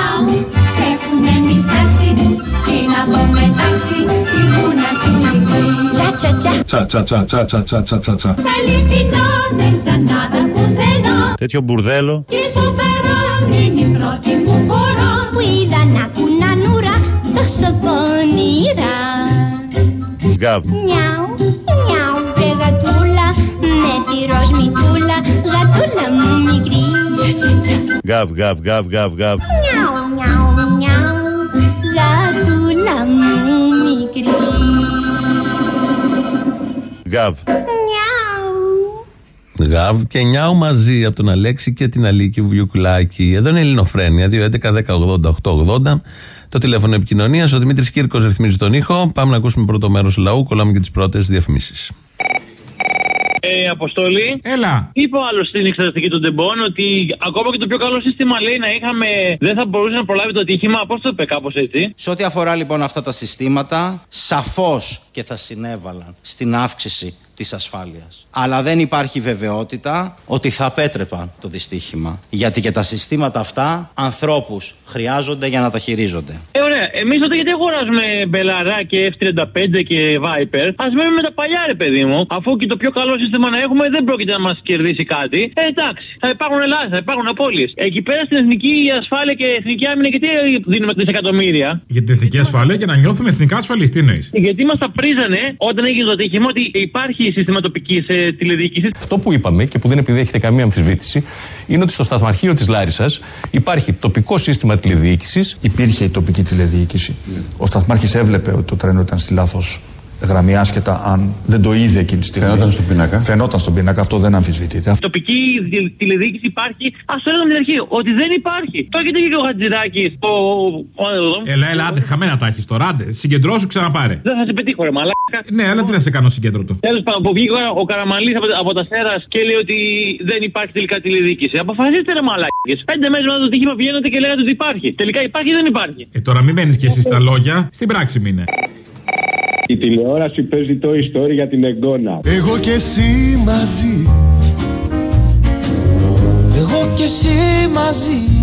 Σ' έχουνε μιστάξει και είναι από μετάξι η γούνα σου υγρή. Τσα τσα τσα. Τσα τσα τσα τσα τσα τσα τσα τσα τσα. Τα αληθινά δεν ξανάδα πουθενά Τέτοιο μπουρδέλο. Και στο Φεράρι είναι η πρώτη μου φορά Που είδα να κουνάν ουρά τόσο πονηρά Γκάβ. Νιάου, νιάου Γατούλα μου μικρή Γκάβ. Νιάου Γαβ και νιάου μαζί από τον Αλέξη και την Αλίκη Βιουκλάκη. Εδώ είναι η Ελληνοφρένια. 2.11.10.80.880. Το τηλέφωνο επικοινωνίας. Ο Δημήτρης Κύρκος ρυθμίζει τον ήχο. Πάμε να ακούσουμε πρώτο μέρος λαού. Κολλάμε και τις πρώτες διαφημίσεις. Ε, Αποστολή. Έλα. Είπε ο άλλος στην εξεταστική των τεμπών ότι ακόμα και το πιο καλό σύστημα λέει να είχαμε. δεν θα μπορούσε να προλάβει το ατύχημα. Πώς το είπε, κάπως έτσι; Σε ό,τι αφορά λοιπόν αυτά τα συστήματα, σαφώς και θα συνέβαλαν στην αύξηση της ασφάλειας. Αλλά δεν υπάρχει βεβαιότητα ότι θα απέτρεπαν το δυστύχημα. Γιατί και τα συστήματα αυτά ανθρώπους χρειάζονται για να τα χειρίζονται. Ε, ωραία. Εμείς τότε γιατί αγοράζουμε μπελαρά και F35 και Viper; Α μένουμε με τα παλιά, ρε παιδί μου. Αφού και το πιο καλό σύστημα να έχουμε δεν πρόκειται να μας κερδίσει κάτι. Ε, εντάξει. Θα υπάρχουν Ελλάδα, θα υπάρχουν απώλειες. Εκεί πέρα στην εθνική ασφάλεια και εθνική άμυνα, γιατί δίνουμε δισεκατομμύρια; Για την εθνική ασφάλεια και να νιώθουμε εθνικά ασφαλείς. Τι εννοείς; Γιατί μας τα πρίζανε όταν έγινε το ατύχημα ότι υπάρχει σύστημα τοπικής ε, τηλεδιοίκησης. Αυτό που είπαμε και που δεν επιδέχεται καμία αμφισβήτηση είναι ότι στο σταθμαρχείο της Λάρισας υπάρχει τοπικό σύστημα τηλεδιοίκησης. Υπήρχε η τοπική τηλεδιοίκηση. Ο Σταθμάρχης έβλεπε ότι το τρένο ήταν στη λάθος γραμμή, άσχετα αν δεν το είδε εκείνη τη στιγμή. Φαινόταν στον πίνακα. Φαινόταν στον πίνακα, αυτό δεν αμφισβητείται. Τοπική δι- τηλεδιοίκηση υπάρχει. Α το έλεγα με την αρχή ότι δεν υπάρχει. Το έχετε και ο Χατζηδάκης. Ο... ο- Έλα, έλα, άντε, χαμένα τα έχεις τώρα. Άντε, συγκεντρώσου, ξαναπάρε. Δεν θα σε πετύχω, ρε μαλάκα. Ναι, αλλά τι να σε κάνω συγκέντρωτο. Τέλος πάντων, που βγήκε ο Καραμαλής από, από τα Σέρας και λέει ότι δεν υπάρχει τελικά τηλεδιοίκηση. Αποφασίστε, ρε μαλάκες. Πέντε μέρες μετά το τύχημα βγαίνετε και λέγατε ότι υπάρχει. Τελικά υπάρχει ή δεν υπάρχει; Ε, τώρα μην μένεις κι εσύ στα λόγια, στην πράξη μείνε. Η τηλεόραση παίζει το ιστορία για την εγγόνα. Εγώ και εσύ μαζί Εγώ και εσύ μαζί.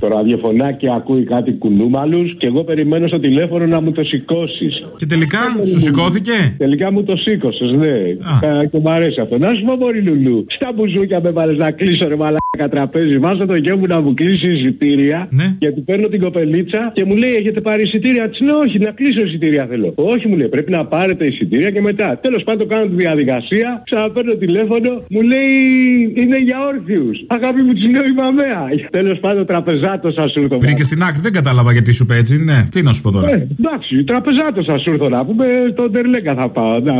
Το ραδιοφωνάκι ακούει κάτι κουνούμαλους και εγώ περιμένω στο τηλέφωνο να μου το σηκώσεις. Και τελικά σου σηκώθηκε; Τελικά μου το σήκωσες, ναι. Ε, Και μου αρέσει αυτό. Να σου πω, Μωρή Λουλού, στα μπουζούκια με βάλες να κλείσω ρε μαλάκα τραπέζι. Βάζω το γιο μου να μου κλείσει εισιτήρια. Ναι. Και του παίρνω την κοπελίτσα και μου λέει: Έχετε πάρει εισιτήρια; Της λέω: Όχι, να κλείσω εισιτήρια θέλω. Όχι, μου λέει: Πρέπει να πάρετε εισιτήρια και μετά. Τέλος πάντων, κάνω τη διαδικασία, ξαναπαίρνω τηλέφωνο, μου λέει: Είναι για όρθιους. Αγάπη μου, της λέω: Είμαι αμαία. Τέλος πάντων, τραπεζάτος σα ήρθω. Βρήκε στην άκρη, δεν κατάλαβα γιατί σου είπε έτσι. Ναι, τι να σου πω τώρα; Ε, εντάξει, τραπεζάτος σα ήρθω να πούμε. Τον Τερλέκα θα πάω. Να,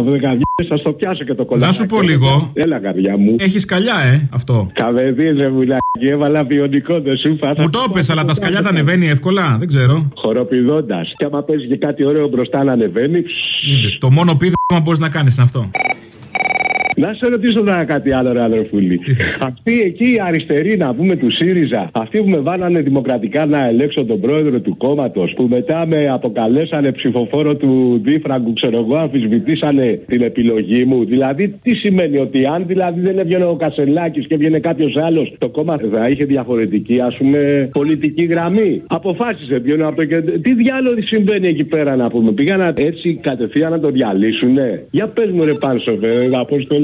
θα το πιάσω και το κολλάκι. Να σου πω λίγο. Έλα, καρδιά μου. Έχεις σκαλιά, ε, αυτό. Καβεδί, ρε βουλάκι, έβαλα βιονικό, δεν σου είπα. Μου το έπε, αλλά τα σκαλιά τα ανεβαίνει εύκολα, δεν ξέρω. Χοροπηδώντας. Και άμα παίζει και κάτι ωραίο μπροστά να ανεβαίνει. Είδες, το μόνο πείδημα μπορείς να κάνεις είναι αυτό. Να σε ρωτήσω τώρα κάτι άλλο, ρε αδερφούλη. Αυτοί εκεί οι αριστεροί, να πούμε του ΣΥΡΙΖΑ, αυτοί που με βάλανε δημοκρατικά να ελέγξω τον πρόεδρο του κόμματος, που μετά με αποκαλέσανε ψηφοφόρο του Δίφραγκου, ξέρω εγώ, αμφισβητήσανε την επιλογή μου. Δηλαδή, τι σημαίνει ότι αν δηλαδή δεν έβγαινε ο Κασελάκης και έβγαινε κάποιος άλλος, το κόμμα θα είχε διαφορετική, ας πούμε, πολιτική γραμμή; Αποφάσισε, βγαίνω από το κέντρο. Τι διάλογο συμβαίνει εκεί πέρα, να πούμε; Πήγαν έτσι κατευθείαν να το διαλύσουνε; Για πες μου, ρε Πάνσο, βέβαια,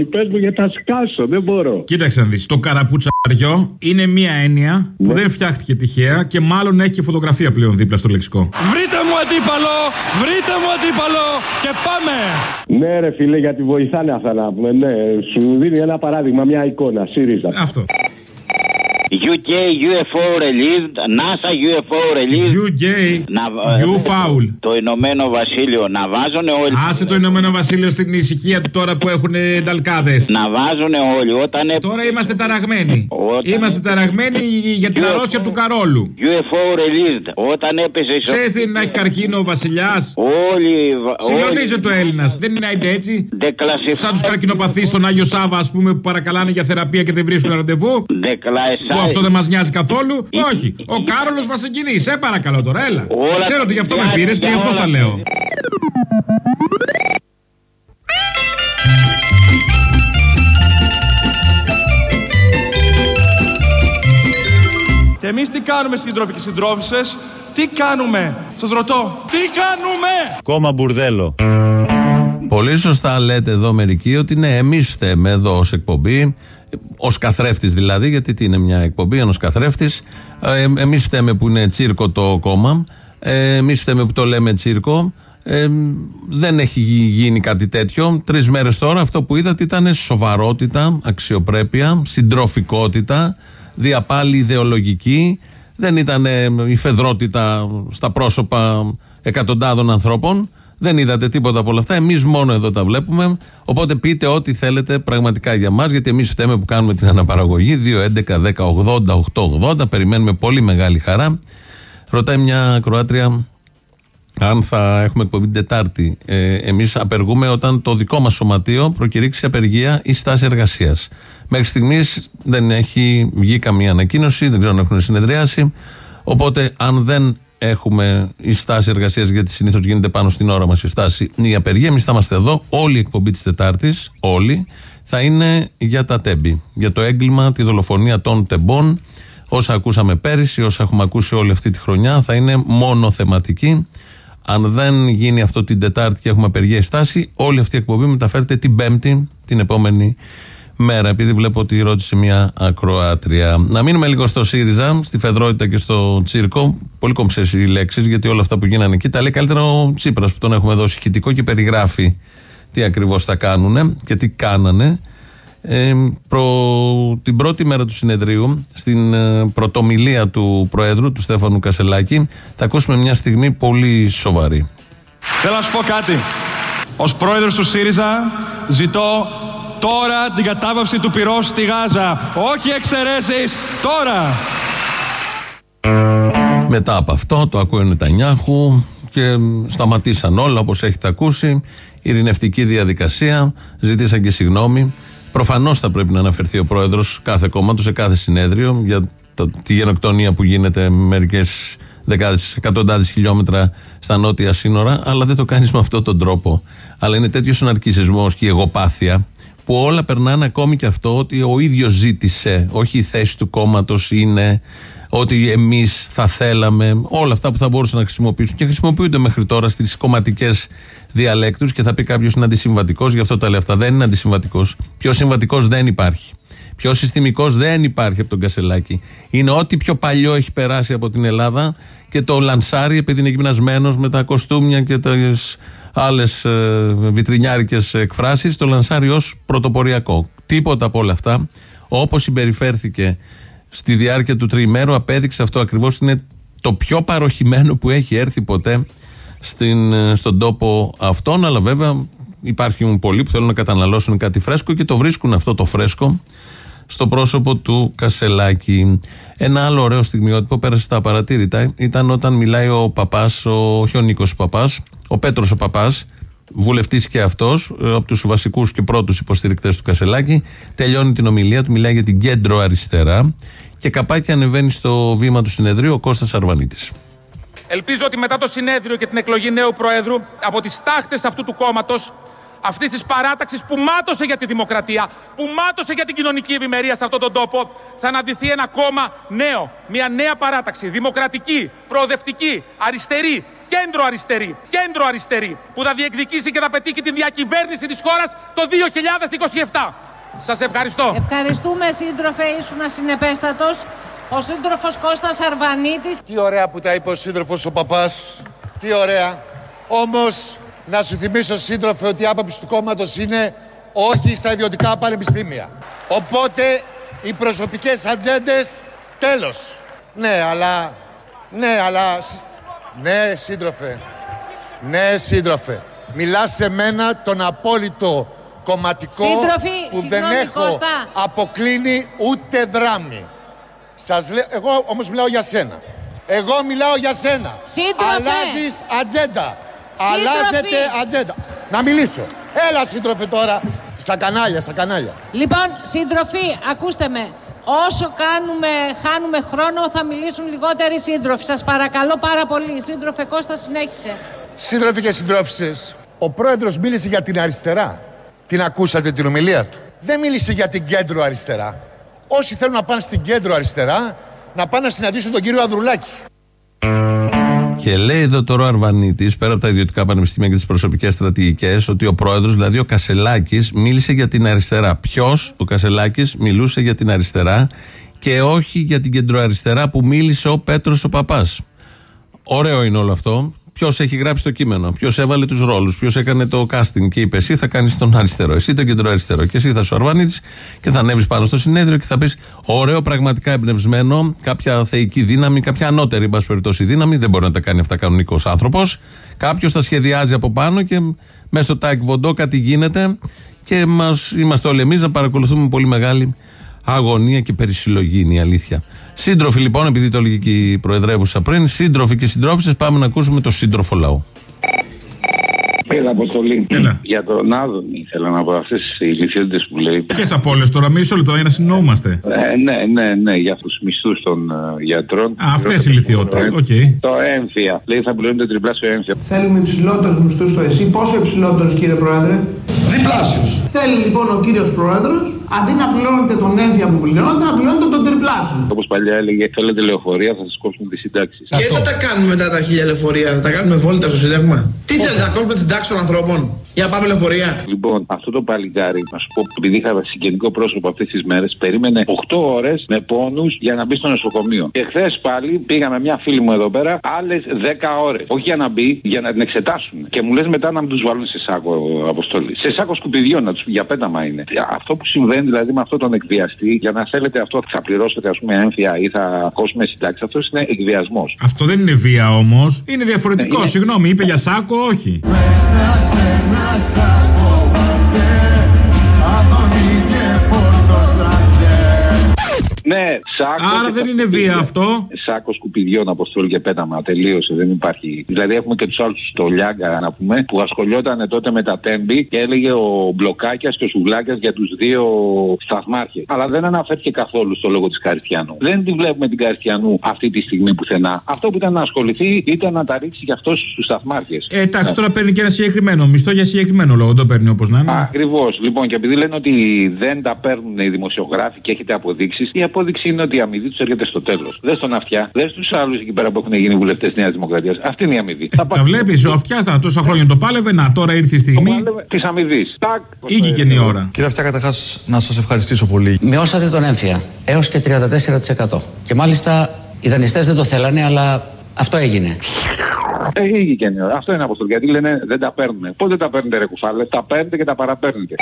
Αποστολή, πες μου για τα σκάσω, δεν μπορώ. Κοίταξε να δεις. Το καραπούτσαριό είναι μία έννοια που δεν φτιάχτηκε τυχαία και μάλλον έχει και φωτογραφία πλέον δίπλα στο λεξικό. Βρείτε μου αντίπαλο, βρείτε μου αντίπαλο και πάμε. Ναι, ρε φίλε, γιατί βοηθάνε αυτά να πούμε. Ναι, σου δίνει ένα παράδειγμα, μια εικόνα. ΣΥΡΙΖΑ. Αυτό. UK UFO released, NASA UFO released. UK. Να, You foul. Το Ηνωμένο Βασίλειο να βάζουν όλοι. Άσε το Ηνωμένο Βασίλειο στην ησυχία του τώρα που έχουν νταλκάδε. Να βάζουν όλοι όταν. Τώρα είμαστε ταραγμένοι. Είμαστε ταραγμένοι για την αρρώστια του Καρόλου. UFO released. Όταν έπεσε η Ξέρεις τι είναι να έχει καρκίνο ο Βασιλιάς; Όλοι. Συγκλονίζεται ο Έλληνας. Δεν είναι άιντε έτσι. Σαν τους καρκινοπαθείς στον Άγιο Σάβα, ας πούμε, που παρακαλάνε για θεραπεία και δεν βρίσκουν ραντεβού. Που αυτό δεν μας νοιάζει καθόλου. Όχι. Ο Κάρολος μας συγκινεί. Σε παρακαλώ τώρα, έλα. Ξέρω ότι γι' αυτό με πήρες και γι' αυτό τα λέω. Και εμείς τι κάνουμε σύντροφοι και συντρόφισσες, τι κάνουμε, σας ρωτώ, τι κάνουμε; Κόμμα μπουρδέλο. Πολύ σωστά λέτε εδώ μερικοί ότι ναι, εμείς φταίμε εδώ ως εκπομπή, ως καθρέφτης δηλαδή, γιατί τι είναι μια εκπομπή, ένα καθρέφτης. Ε, εμείς φταίμε που είναι τσίρκο το κόμμα. Ε, εμείς φταίμε που το λέμε τσίρκο. Ε, δεν έχει γι- γίνει κάτι τέτοιο. Τρεις μέρες τώρα αυτό που είδατε ήταν σοβαρότητα, αξιοπρέπεια, συντροφικότητα, διαπάλη ιδεολογική. Δεν ήταν ε, η φεδρότητα στα πρόσωπα εκατοντάδων ανθρώπων. Δεν είδατε τίποτα από όλα αυτά. Εμείς μόνο εδώ τα βλέπουμε. Οπότε πείτε ό,τι θέλετε πραγματικά για μας, γιατί εμείς φταίμε που κάνουμε την αναπαραγωγή. 2, 11, 10, 80, 8, 80. Περιμένουμε πολύ μεγάλη χαρά. Ρωτάει μια Κροάτρια αν θα έχουμε εκπομπή την Τετάρτη. Ε, Εμείς απεργούμε όταν το δικό μας σωματείο προκηρύξει απεργία ή στάση εργασίας. Μέχρι στιγμής δεν έχει βγει καμία ανακοίνωση, δεν ξέρω αν έχουν συνεδριάσει. Οπότε, αν δεν έχουμε η στάση εργασίας, γιατί συνήθως γίνεται πάνω στην ώρα μας η στάση ή η απεργία, εμείς θα είμαστε εδώ. Όλη η εκπομπή της Τετάρτης, όλοι, θα είναι για τα τέμπη. Για το έγκλημα, τη δολοφονία των τεμπών. Όσα ακούσαμε πέρυσι, όσα έχουμε ακούσει όλη αυτή τη χρονιά, θα είναι μόνο θεματική. Αν δεν γίνει αυτό την Τετάρτη και έχουμε απεργία η στάση, όλη αυτή η εκπομπή μεταφέρεται την Πέμπτη, την επόμενη μέρα. Επειδή βλέπω ότι ρώτησε μια ακροάτρια. Να μείνουμε λίγο στο ΣΥΡΙΖΑ, στη Φεδρότητα και στο Τσίρκο. Πολύ κομψές οι λέξεις, γιατί όλα αυτά που γίνανε εκεί τα λέει καλύτερα ο Τσίπρας που τον έχουμε δώσει ηχητικό και περιγράφει τι ακριβώς θα κάνουν και τι κάνανε. Ε, προ, την πρώτη μέρα του συνεδρίου, στην ε, πρωτομιλία του Προέδρου, του Στέφανου Κασελάκη, θα ακούσουμε μια στιγμή πολύ σοβαρή. Θέλω να σου πω κάτι. Ως πρόεδρος του ΣΥΡΙΖΑ ζητώ τώρα την κατάβαυση του πυρός στη Γάζα. Όχι εξαιρέσεις, τώρα. Μετά από αυτό το ακούει ο Νετανιάχου και σταματήσαν όλα όπως έχετε ακούσει. Ειρηνευτική διαδικασία, ζητήσαν και συγγνώμη. Προφανώς θα πρέπει να αναφερθεί ο πρόεδρος κάθε κόμματος σε κάθε συνέδριο για το, τη γενοκτονία που γίνεται μερικές δεκάδες, εκατοντάδες χιλιόμετρα στα νότια σύνορα, αλλά δεν το κάνεις με αυτόν τον τρόπο. Αλλά είναι τέτοιος ο ναρκισμό και η εγωπάθεια που όλα περνάνε ακόμη και αυτό ότι ο ίδιος ζήτησε, όχι η θέση του κόμματος είναι ότι εμείς θα θέλαμε, όλα αυτά που θα μπορούσαν να χρησιμοποιήσουν και χρησιμοποιούνται μέχρι τώρα στις κομματικές διαλέκτους και θα πει κάποιος είναι αντισυμβατικός, γι' αυτό τα λέει αυτά. Δεν είναι αντισυμβατικός. Πιο συμβατικός δεν υπάρχει. Πιο συστημικός δεν υπάρχει από τον Κασελάκη. Είναι ό,τι πιο παλιό έχει περάσει από την Ελλάδα και το λανσάρι, επειδή είναι γυμνασμένος με τα κοστούμια και τις άλλες βιτρινιάρικες εκφράσεις, το λανσάρι ως πρωτοποριακό. Τίποτα από όλα αυτά. Όπως συμπεριφέρθηκε στη διάρκεια του τριημέρου, απέδειξε αυτό ακριβώς ότι είναι το πιο παροχημένο που έχει έρθει ποτέ στην, ε, στον τόπο αυτόν. Αλλά βέβαια υπάρχουν πολλοί που θέλουν να καταναλώσουν κάτι φρέσκο και το βρίσκουν αυτό το φρέσκο στο πρόσωπο του Κασελάκη. Ένα άλλο ωραίο στιγμιότυπο που πέρασε στα παρατήρητα ήταν όταν μιλάει ο παπάς, ο, όχι ο Νίκος Παπάς, ο Πέτρος ο Παπάς, βουλευτής και αυτός, από τους βασικούς και πρώτους υποστηρικτές του Κασελάκη. Τελειώνει την ομιλία του, μιλάει για την κέντρο αριστερά και καπάκι ανεβαίνει στο βήμα του συνεδρίου ο Κώστας Αρβανίτης. Ελπίζω ότι μετά το συνέδριο και την εκλογή νέου Προέδρου από τις τάχτες αυτού του κόμματος αυτής της παράταξης που μάτωσε για τη δημοκρατία, που μάτωσε για την κοινωνική ευημερία σε αυτόν τον τόπο, θα αναδυθεί ένα κόμμα νέο, μια νέα παράταξη, δημοκρατική, προοδευτική, αριστερή, κέντρο αριστερή, κέντρο αριστερή, που θα διεκδικήσει και θα πετύχει την διακυβέρνηση της χώρας το 2027. Σας ευχαριστώ. Ευχαριστούμε σύντροφε, ήσουν ασυνεπέστατος. Ο σύντροφος Κώστας Αρβανίτης. Τι ωραία που τα είπε ο σύντροφος ο παπάς. Τι ωραία. Όμως, να σου θυμίσω σύντροφε ότι η άποψη του κόμματος είναι όχι στα ιδιωτικά πανεπιστήμια. Οπότε, οι προσωπικές ατζέντες Τέλος. Ναι, αλλά... Ναι, αλλά... Ναι, σύντροφε. Ναι, σύντροφε. Μιλάς σε μένα τον απόλυτο κομματικό Σύντροφοι, που δεν συγγνώμη, έχω Κώστα. αποκλίνει ούτε δράμη. Σας λέω, εγώ όμως μιλάω για σένα. Εγώ μιλάω για σένα. Σύντροφε. Αλλάζεις ατζέντα. Σύντροφοι. Αλλάζετε ατζέντα. Να μιλήσω. Έλα σύντροφε τώρα. Στα κανάλια, στα κανάλια. Λοιπόν, σύντροφοι, ακούστε με. Όσο κάνουμε, χάνουμε χρόνο, θα μιλήσουν λιγότεροι σύντροφοι. Σας παρακαλώ πάρα πολύ. Σύντροφε Κώστα, συνέχισε. Σύντροφοι και συντρόφισσες, ο πρόεδρος μίλησε για την αριστερά. Την ακούσατε την ομιλία του. Δεν μίλησε για την κέντρο αριστερά. Όσοι θέλουν να πάνε στην κέντρο αριστερά, να πάνε να συναντήσουν τον κύριο Ανδρουλάκη. Και λέει εδώ τώρα ο Αρβανίτη, πέρα από τα ιδιωτικά πανεπιστήμια και τις προσωπικές στρατηγικές, ότι ο πρόεδρος, δηλαδή ο Κασελάκης, μίλησε για την αριστερά. Ποιος, ο Κασελάκης, μιλούσε για την αριστερά και όχι για την κεντροαριστερά που μίλησε ο Πέτρος ο Παπάς. Ωραίο είναι όλο αυτό. Ποιος έχει γράψει το κείμενο, ποιος έβαλε τους ρόλους, ποιος έκανε το casting και είπε: Εσύ θα κάνεις τον αριστερό, εσύ τον κεντροαριστερό και εσύ θα σου αρβανίτης και θα ανέβεις πάνω στο συνέδριο και θα πεις: Ωραίο, πραγματικά εμπνευσμένο, κάποια θεϊκή δύναμη, κάποια ανώτερη, εν πάση περιπτώσει, δύναμη. Δεν μπορεί να τα κάνει αυτά κανονικός άνθρωπος. Κάποιος τα σχεδιάζει από πάνω και μέσα στο τάικ βοντό κάτι γίνεται και μας, είμαστε όλοι εμείς να παρακολουθούμε με πολύ μεγάλη αγωνία και περισυλλογή είναι η αλήθεια. Σύντροφοι λοιπόν, επειδή το έλεγε και η Προεδρεύουσα πριν, σύντροφοι και συντρόφισε, πάμε να ακούσουμε το σύντροφο λαό. Έλα, Αποστολή. Για τον Άδωνη ήθελα να πω αυτές οι ηλιθιότητες που λέει. Ποιες από όλες τώρα, μισό λεπτό, για να συνεννοούμαστε. Ε, ναι, ναι, ναι, για τους μισθούς των ε, γιατρών. Α, αυτές οι ηλικιότητες, οκ. Το ΕΝΦΙΑ. Λέει θα πληρώνετε τριπλάσιο ΕΝΦΙΑ. Θέλουμε υψηλότερους μισθούς στο ΕΣΥ. Πόσο υψηλότερους, κύριε Πρόεδρε; Διπλάσιους. Θέλει λοιπόν ο κύριος Πρόεδρος, αντί να πληρώνετε τον ΕΝΦΙΑ που πληρώνετε, να πληρώνετε τον τριπλάσιο. Όπως παλιά έλεγε, θέλετε λεωφορεία, θα σας κόψουμε τις συντάξεις. Και θα τα κάνουμε μετά τα χίλια λεωφορεία, θα τα κάνουμε βόλτα στο Σύνταγμα. Τι θέλετε, να κόψουμε την τάξη των ανθρώπων; Για να πάμε λεωφορεία. Λοιπόν, αυτό το παλικάρι, να σου πω, επειδή είχα συγγενικό πρόσωπο αυτές τις μέρες, περίμενε 8 ώρες με πόνους για να μπει στο νοσοκομείο. Και χθες πάλι πήγαμε μια φίλη μου εδώ πέρα άλλες 10 ώρες. Όχι για να μπει, για να την εξετάσουν. Και μου λες μετά να μην τους βάλουν σε σάκο αποστολή. Σε σάκο σκουπιδιών να του για πέταμα είναι. Αυτό που συμβαίνει δηλαδή με αυτόν τον εκβιαστή, για να θέλετε αυτό θα πληρώσετε ας πούμε έμφυα ή θα κόσουμε συντάξεις, αυτός είναι εκβιασμός. Αυτό δεν είναι βία όμως. Είναι διαφορετικό. Ναι, είναι- Συγγνώμη, είπε για σάκο, όχι. Ναι, σάκος. Άρα και δεν τα είναι βία σκουπίδια. αυτό. Σάκος σκουπιδιών, αποστόλη και πέταμα. Τελείωσε, δεν υπάρχει. Δηλαδή έχουμε και τους άλλους στο Λιάγκα, να πούμε, που ασχολιόταν τότε με τα τέμπη και έλεγε ο Μπλοκάκιας και ο Σουβλάκιας για τους δύο σταθμάρχες. Αλλά δεν αναφέρθηκε καθόλου στο λόγο της Καριστιανού. Δεν τη βλέπουμε την Καριστιανού αυτή τη στιγμή πουθενά. Αυτό που ήταν να ασχοληθεί ήταν να τα ρίξει για αυτός στους σταθμάρχες. Ε, εντάξει, τώρα παίρνει και ένα συγκεκριμένο μισθό για συγκεκριμένο λόγο. Δεν το παίρνει όπως να είναι. Ακριβώς. Λοιπόν, και επειδή λένε ότι δεν τα παίρνουν οι δημοσιογράφοι και έχετε αποδείξεις, η απόδειξη είναι ότι η αμοιβή τους έρχεται στο τέλος. Δεν στον αυτιά, δεν στου άλλους εκεί πέρα που έχουν γίνει βουλευτές Νέας Δημοκρατίας. Αυτή είναι η αμοιβή. Τα βλέπεις, ο αυτιάς τα τόσα χρόνια το πάλευε. Να, τώρα ήρθε η στιγμή. Της αμοιβής. Ήγηκε και η ώρα. Κύριε Αυτιά, καταρχάς να σας ευχαριστήσω πολύ. Μειώσατε τον έμφυα έως και 34%. Και μάλιστα οι δανειστές δεν το θέλανε, αλλά αυτό έγινε. Ε, ήγηκε η ώρα. Αυτό είναι αποστολή. Γιατί λένε δεν τα παίρνουν. Πότε δεν τα παίρνετε, ρε κουφάλε. Τα παίρνετε και τα παραπαίρνετε.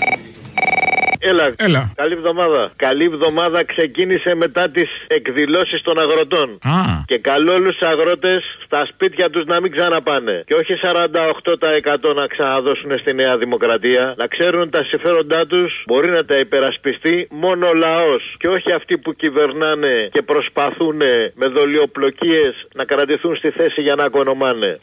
Έλα. Έλα. Καλή εβδομάδα. Καλή εβδομάδα ξεκίνησε μετά τις εκδηλώσεις των αγροτών. Α. Και καλό όλους τους αγρότες στα σπίτια τους να μην ξαναπάνε. Και όχι 48% να ξαναδώσουν στη Νέα Δημοκρατία. Να ξέρουν τα συμφέροντά τους μπορεί να τα υπερασπιστεί μόνο ο λαός. Και όχι αυτοί που κυβερνάνε και προσπαθούν με δολιοπλοκίες να κρατηθούν στη θέση για να οικονομάνε.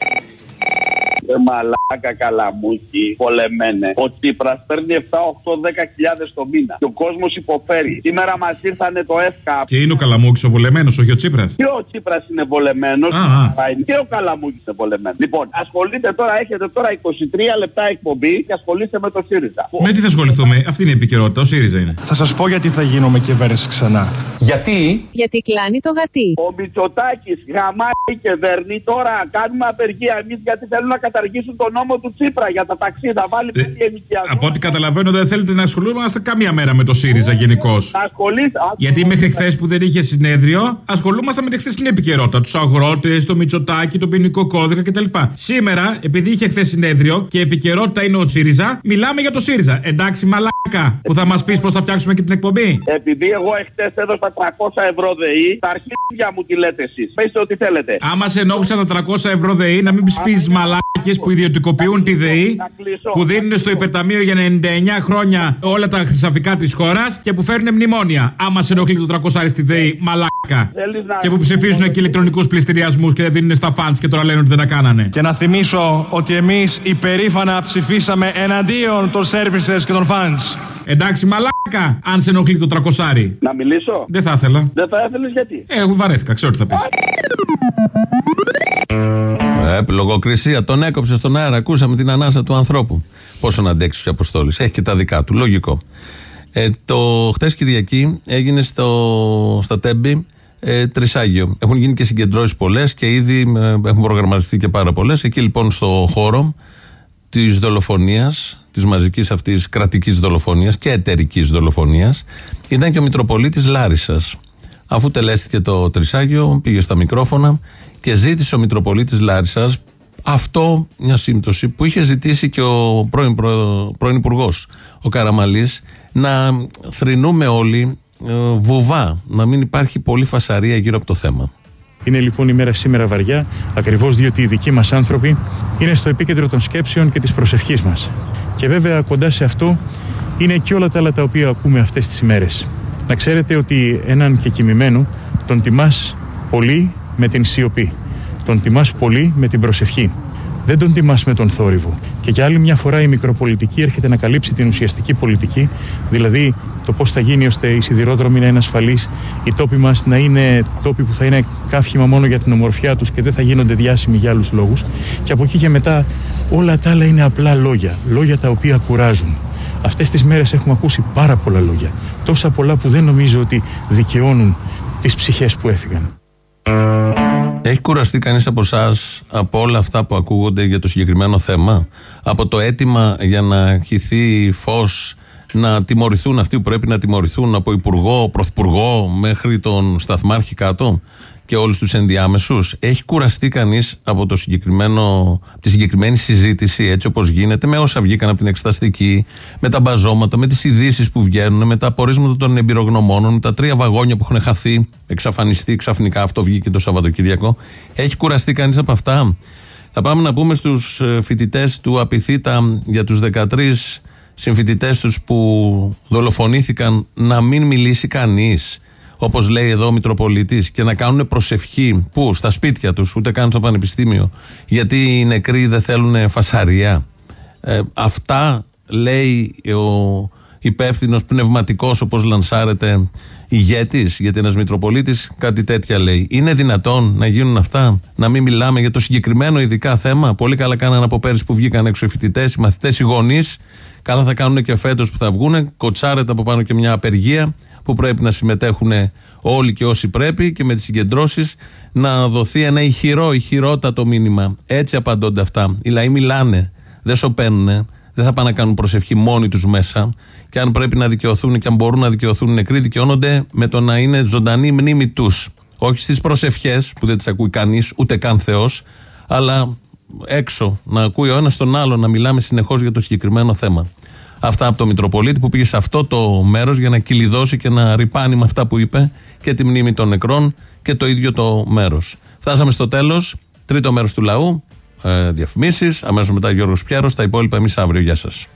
Ε, μαλάκα καλαμούκι, πολεμένε. Ο Τσίπρας παίρνει 7, 8, 10 χιλιάδες το μήνα. Και ο κόσμος υποφέρει. Σήμερα μας ήρθανε το ΕΦΚΑ. Και είναι ο Καλαμούκης ο βολεμένος, όχι ο Τσίπρας; Και ο Τσίπρας είναι βολεμένος. Α, α. Και ο Καλαμούκης είναι βολεμένος. Λοιπόν, ασχολείτε τώρα, έχετε τώρα 23 λεπτά εκπομπή και ασχολείστε με το ΣΥΡΙΖΑ. Με τι θα ασχοληθούμε, αυτή είναι η επικαιρότητα. Ο ΣΥΡΙΖΑ είναι. Θα σας πω γιατί θα γίνω με κυβέρνηση ξανά. Γιατί; Γιατί κλάνει το γατί. Ο Μητσοτάκης γαμάει και δέρνει. Τώρα κάνουμε απεργία εμείς γιατί θέλουν να καταργήσουν καταργήσουν τον νόμο του Τσίπρα για τα ταξί, να βάλει Ε, πέντε ενοικιασμό. Από ό,τι καταλαβαίνω, δεν θέλετε να ασχολούμαστε καμία μέρα με το ΣΥΡΙΖΑ γενικώς. Να ασχολείσαι. Γιατί μέχρι χθες που δεν είχε συνέδριο, ασχολούμασταν με τη χθεσινή επικαιρότητα. Τους αγρότες, το Μητσοτάκι, τον ποινικό κώδικα κτλ. Σήμερα, επειδή είχε χθες συνέδριο και επικαιρότητα είναι ο ΣΥΡΙΖΑ, μιλάμε για το ΣΥΡΙΖΑ. Εντάξει, μαλάκα, που θα μας πεις πώς θα φτιάξουμε και την εκπομπή; Επειδή εγώ εχθές έδωσα 300 ευρώ ΔΕΗ, τα αρχίδια μου τι λέτε εσείς. Πετε ό,τι θέλετε. Άμα σε ενόχλησαν τα 300 ευρώ ΔΕΗ, να μην ψηφίζεις μαλάκε που ιδιωτικοποιούν τη ΔΕΗ, που δίνουν στο υπερταμείο για 99 χρόνια όλα τα χρυσαφικά της χώρας και που φέρνουν μνημόνια. Άμα σε ενοχλεί το 300 στη ΔΕΗ, μαλάκα. Θέλεις να- Και που ψηφίζουν και ηλεκτρονικούς πληστηριασμούς και δεν δίνουν στα φαντ και τώρα λένε ότι δεν τα κάνανε. Και να θυμίσω ότι εμείς υπερήφανα ψηφίσαμε εναντίον των services και των funds. Εντάξει, μαλάκα, αν σε ενοχλεί το 300. Να μιλήσω; Δεν θα ήθελα. Δεν θα ήθελες γιατί; Ε, εγώ βαρέθηκα, ξέρω τι θα πεις. Ε, λογοκρισία. Τον έκοψε στον αέρα. Ακούσαμε την ανάσα του ανθρώπου. Πόσο να αντέξει ο Αποστόλης. Έχει και τα δικά του. Λογικό. Ε, το χτε Κυριακή έγινε στο, στα Τέμπη ε, Τρισάγιο. Έχουν γίνει και συγκεντρώσεις πολλές και ήδη ε, έχουν προγραμματιστεί και πάρα πολλές. Εκεί λοιπόν στο χώρο της δολοφονίας, της μαζικής αυτής κρατικής δολοφονίας και εταιρικής δολοφονίας, ήταν και ο Μητροπολίτης Λάρισας. Αφού τελέστηκε το Τρισάγιο, πήγε στα μικρόφωνα και ζήτησε ο Μητροπολίτης Λάρισας αυτό, μια σύμπτωση που είχε ζητήσει και ο πρώην, προ, πρώην Υπουργός, ο Καραμαλής, να θρυνούμε όλοι ε, βουβά, να μην υπάρχει πολύ φασαρία γύρω από το θέμα. Είναι λοιπόν η μέρα σήμερα βαριά, ακριβώς διότι οι δικοί μας άνθρωποι είναι στο επίκεντρο των σκέψεων και της προσευχής μας. Και βέβαια κοντά σε αυτό είναι και όλα τα άλλα τα οποία ακούμε αυτές τις ημέρες. Να ξέρετε ότι έναν και κοιμημένο τον τιμάς πολύ με την σιωπή. Τον τιμάς πολύ με την προσευχή. Δεν τον τιμάς με τον θόρυβο. Και για άλλη μια φορά η μικροπολιτική έρχεται να καλύψει την ουσιαστική πολιτική, δηλαδή το πώς θα γίνει ώστε οι σιδηρόδρομοι να είναι ασφαλείς, οι τόποι μας να είναι τόποι που θα είναι καύχημα μόνο για την ομορφιά τους και δεν θα γίνονται διάσημοι για άλλους λόγους. Και από εκεί και μετά όλα τα άλλα είναι απλά λόγια. Λόγια τα οποία κουράζουν. Αυτές τις μέρες έχουμε ακούσει πάρα πολλά λόγια. Τόσα πολλά που δεν νομίζω ότι δικαιώνουν τις ψυχές που έφυγαν. Έχει κουραστεί κανείς από εσάς από όλα αυτά που ακούγονται για το συγκεκριμένο θέμα, από το αίτημα για να χυθεί φως να τιμωρηθούν αυτοί που πρέπει να τιμωρηθούν από υπουργό, πρωθυπουργό μέχρι τον σταθμάρχη κάτω και όλους τους ενδιάμεσους. Έχει κουραστεί κανείς από το συγκεκριμένο, από τη συγκεκριμένη συζήτηση έτσι όπως γίνεται με όσα βγήκαν από την εξεταστική, με τα μπαζώματα, με τις ειδήσεις που βγαίνουν, με τα απορίσματα των εμπειρογνωμόνων, με τα τρία βαγόνια που έχουν χαθεί, εξαφανιστεί ξαφνικά, αυτό βγήκε το Σαββατοκύριακο. Έχει κουραστεί κανείς από αυτά; Θα πάμε να πούμε στους φοιτητές του Απιθύτα για τους 13 συμφοιτητές τους που δολοφονήθηκαν να μην μιλήσει κανείς Όπως λέει εδώ ο Μητροπολίτης, και να κάνουν προσευχή. Πού, στα σπίτια τους, ούτε καν στο πανεπιστήμιο. Γιατί οι νεκροί δεν θέλουν φασαρία. Ε, αυτά λέει ο υπεύθυνος πνευματικός, όπως λανσάρεται, ηγέτης, γιατί ένας Μητροπολίτης κάτι τέτοια λέει. Είναι δυνατόν να γίνουν αυτά, να μην μιλάμε για το συγκεκριμένο ειδικά θέμα; Πολύ καλά κάνανε από πέρυσι που βγήκαν έξω οι φοιτητές, οι μαθητές, οι γονείς. Καλά θα κάνουν και φέτος που θα βγουν. Κοτσάρεται από πάνω και μια απεργία που πρέπει να συμμετέχουν όλοι και όσοι πρέπει και με τις συγκεντρώσεις να δοθεί ένα ηχηρό, ηχηρότατο μήνυμα. Έτσι απαντώνται αυτά. Οι λαοί μιλάνε, δεν σωπαίνουν, δεν θα πάνε να κάνουν προσευχή μόνοι τους μέσα και αν πρέπει να δικαιωθούν και αν μπορούν να δικαιωθούν οι νεκροί δικαιώνονται με το να είναι ζωντανή η μνήμη τους. Όχι στις προσευχές που δεν τις ακούει κανείς, ούτε καν Θεός, αλλά έξω να ακούει ο ένας τον άλλο να μιλάμε συνεχώς για το συγκεκριμένο θέμα. Αυτά από το Μητροπολίτη που πήγε σε αυτό το μέρος για να κυλιδώσει και να ρηπάνει με αυτά που είπε και τη μνήμη των νεκρών και το ίδιο το μέρος. Φτάσαμε στο τέλος. Τρίτο μέρος του λαού. Ε, Διαφημίσεις. Αμέσως μετά Γιώργος Πιάρος. Τα υπόλοιπα εμείς αύριο. Γεια σας.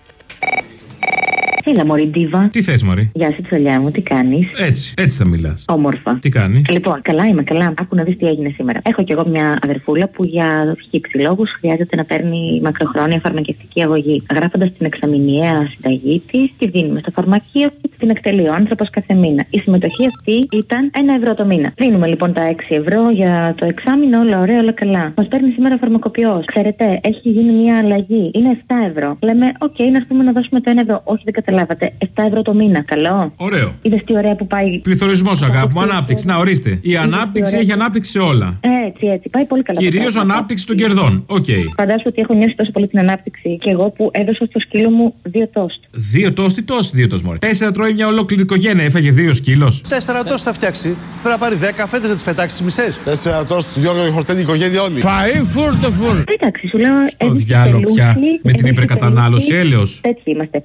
Έλα, Μωρή Ντίβα. Τι θες, Μωρή; Γεια σου, τσολιά μου, τι κάνεις; Έτσι, έτσι θα μιλάς. Όμορφα. Τι κάνεις; Λοιπόν, καλά είμαι, καλά. Άκου να δεις τι έγινε σήμερα. Έχω κι εγώ μια αδερφούλα που για χι ψι λόγους χρειάζεται να παίρνει μακροχρόνια φαρμακευτική αγωγή. Γράφοντας την εξαμηνιαία συνταγή της, τη δίνουμε στο φαρμακείο και την εκτελεί ο άνθρωπος κάθε μήνα. Η συμμετοχή αυτή ήταν ένα ευρώ το μήνα. Δίνουμε λοιπόν τα 6 ευρώ για το εξάμηνο, όλα ωραία, όλα καλά. Μας παίρνει σήμερα φαρμακοποιός. Ξέρετε, έχει γίνει μια αλλαγή. Είναι 7 ευρώ. Λέμε, οκ, να πούμε να δώσουμε το 1 ευρώ. Όχι, δεν καταλαβαίνω καταλάβατε. 7 ευρώ το μήνα, καλό. Ωραίο. Είδες τι ωραία που πάει. Πληθωρισμός, αγάπη μου, ανάπτυξη. Να ορίστε. Η ανάπτυξη έχει ανάπτυξη σε όλα. Έτσι, έτσι. Πάει πολύ καλά. Κυρίως ανάπτυξη των κερδών. Οκ. Φαντάζομαι ότι έχω νιώσει τόσο πολύ την ανάπτυξη και εγώ που έδωσα στο σκύλο μου δύο τοστ. Δύο τοστ, τοστ δύο τοστ. Τέσσερα τρώει μια ολόκληρη οικογένεια. Έφαγε δύο σκύλος. Τέσσερα τοστ θα φτιάξει. Πρέπει να πάρει δέκα φέτες να τις πετάξεις μισές. Τέσσερα τοστ, Γιώργο, χορτένει η οικογένεια όλη. Φαΐ φούρτο φούρ. Εντάξει, σου λέω. Το διάλογο πια. Με την υπερκατανάλωση, έλεος. Έτσι είμαστε.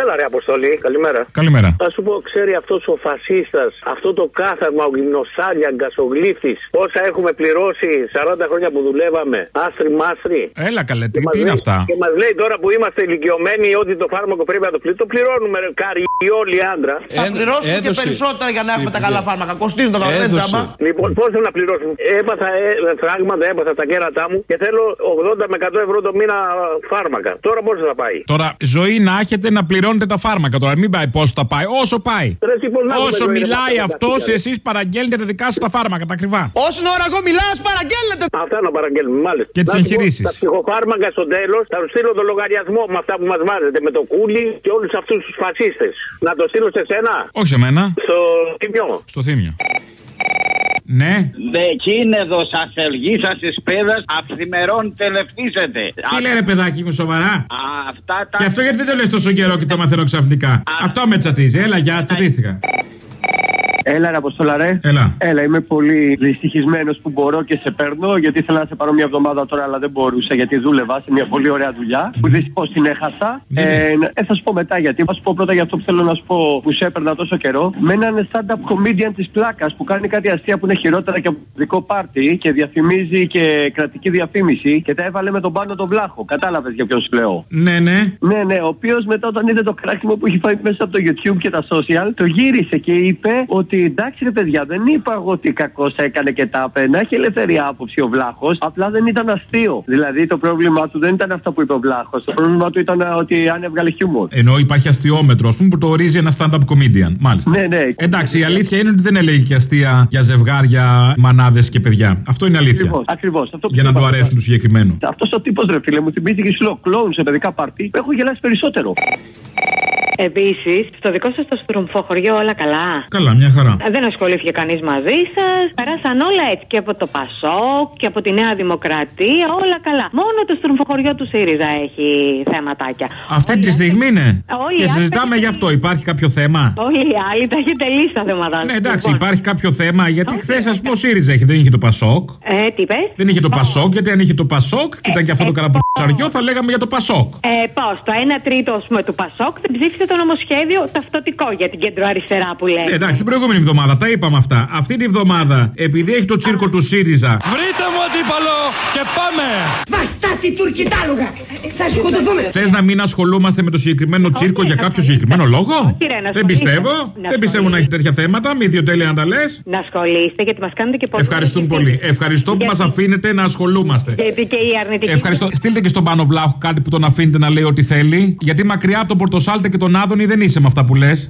Έλα ρε Αποστολή, καλημέρα. Καλημέρα. Θα σου πω, ξέρει αυτός ο φασίστας, αυτό το κάθαρμα, ο γυμνοσάλιαγκα, ο γλύφτης, πόσα έχουμε πληρώσει 40 χρόνια που δουλεύαμε. Άστρι μάστρι. Έλα καλέ, τι, Και μας τι είναι λέει- αυτά; Και μας λέει τώρα που είμαστε ηλικιωμένοι ότι το φάρμακο πρέπει να το πληρώνουμε. Το πληρώνουμε, ρε κάρι, όλοι άντρα. Θα πληρώσουμε και περισσότερα για να έχουμε τα καλά φάρμακα. Κοστίζουν τα καλά τζάμπα. Λοιπόν, πώς θέλω να πληρώσουμε. Έπαθα ε, φράγματα, έπαθα τα κέρατά μου και θέλω 80 με 100 ευρώ το μήνα φάρμακα. Τώρα πώς θα πάει; Τώρα, ζωή να έχετε να πληρώνετε τα φάρμακα. Τώρα, μην πάει πόσο θα πάει. Όσο πάει. Ρε, τι, πώς να έχουμε Όσο ζωή, ρε, μιλάει πατέρα, αυτός, πατέρα. εσείς παραγγέλνετε τα δικά σας τα φάρμακα, τα ακριβά. Όσον ώρα εγώ μιλάω, παραγγέλλετε. Αυτά να παραγγέλνουμε, μάλιστα. Και τις Να σου πω, εγχειρήσεις. Τα ψυχοφάρμακα στο τέλος θα τους στείλω το λογαριασμό με αυτά που μας βάζετε. Με το κούλι και όλους αυτούς τους φασίστες. Να το στείλω σε σένα. Όχι σε μένα. Στο τιμιό. Στο θύμιο. Ναι. Δεκίνεδο ασελγή σας τη πέδα αυθημερών τελευτήσετε. Τι λένε παιδάκι μου, σοβαρά; Αυτά τα. Και αυτό γιατί δεν το λες τόσο καιρό και το μαθαίνω ξαφνικά. Αυτό με τσατίζει. Έλα, για, τσατίστηκα. Έλα, ρε Αποστόλα, ρε. Έλα. Έλα, είμαι πολύ δυστυχισμένος που μπορώ και σε παίρνω, γιατί ήθελα να σε πάρω μια εβδομάδα τώρα, αλλά δεν μπορούσα, γιατί δούλευα σε μια πολύ ωραία δουλειά. Που δυστυχώ την έχασα. Ε, ε, θα σου πω μετά γιατί. Θα σου πω πρώτα για αυτό που θέλω να σου πω που σε έπαιρνα τόσο καιρό. Με έναν stand-up comedian της πλάκας που κάνει κάτι αστεία που είναι χειρότερα και από το δικό πάρτι και διαφημίζει και κρατική διαφήμιση και τα έβαλε με τον πάνω τον βλάχο. Κατάλαβες για ποιον σου λέω; Ναι, ναι. Ναι, ναι, ο οποίος μετά όταν είδε το κράξιμο που έχει φάει μέσα από το YouTube και τα social, το γύρισε και είπε ότι εντάξει ρε παιδιά, δεν είπα εγώ ότι κακό έκανε και τα έπαιρνε. Έχει ελεύθερη άποψη ο Βλάχος. Απλά δεν ήταν αστείο. Δηλαδή το πρόβλημά του δεν ήταν αυτό που είπε ο Βλάχος. Το πρόβλημά του ήταν ότι αν έβγαλε χιούμορ. Ενώ υπάρχει αστείόμετρο, ας πούμε, που το ορίζει ένα stand-up comedian. Μάλιστα. Ναι, ναι. Εντάξει, η αλήθεια είναι ότι δεν έλεγε και αστεία για ζευγάρια, μανάδες και παιδιά. Αυτό είναι αλήθεια. Ακριβώς, ακριβώς. Αυτό που Για να είπα. του αρέσουν τους συγκεκριμένους. Αυτός ο τύπος, ρε φίλε, μου θυμίζει σου λέω κλόουν σε παιδικά πάρτι. Έχω γελάσει περισσότερο. Επίσης, στο δικό σας το στρουμφοχωριό όλα καλά; Καλά, μια χαρά. Δεν ασχολήθηκε κανείς μαζί σας; Περάσαν όλα έτσι και από το Πασόκ και από τη Νέα Δημοκρατία. Όλα καλά. Μόνο το στρουμφοχωριό του ΣΥΡΙΖΑ έχει θέματάκια. Αυτή τη στιγμή είναι. Όλοι Και οι άλλοι συζητάμε γι' αυτό. Υπάρχει κάποιο θέμα; Όλοι οι άλλοι τα έχετε λύσει τα θέματα. Ναι, εντάξει, υπάρχει κάποιο θέμα. Γιατί χθες, ας πούμε, ο ΣΥΡΙΖΑ έχει, δεν είχε το Πασόκ. Ε, τι είπες; Δεν είχε το Πασόκ, γιατί αν είχε το Πασόκ, και ήταν και αυτό το καραπουτσαριό, θα λέγαμε για το Πασόκ. Ε, Πώς, το 1 τρίτο ας πούμε, του Πασόκ δεν ψήφισε το νομοσχέδιο ταυτοτικό για την κεντροαριστερά που λέει. Ε, εντάξει, την προηγούμενη εβδομάδα τα είπαμε αυτά. Αυτή τη εβδομάδα, επειδή έχει το τσίρκο του ΣΥΡΙΖΑ, Βρείτε μου αντίπαλο και πάμε! Βαστάτη τουρκιτάλογα! Θα σκοτωθούμε! Θες να μην ασχολούμαστε με το συγκεκριμένο τσίρκο για κάποιο συγκεκριμένο λόγο; ρε, να Δεν ασχολείστε. πιστεύω. Να Δεν πιστεύω να έχεις τέτοια θέματα. Με ιδιοτέλεια να τα λες. Να ασχολείστε γιατί μας κάνετε και πολύ. Ευχαριστούμε πολύ. Ευχαριστώ που μας αφήνετε να ασχολούμαστε. Γιατί και η αρνητική. Ευχαριστώ. Στείλτε και στον Πάνο Βλάχου κάτι που τον αφήνετε να λέει ό,τι θέλει. Γιατί μακριά από τον Πορτοσάλτε και τον Άδωνη δεν είσαι με αυτά που λες;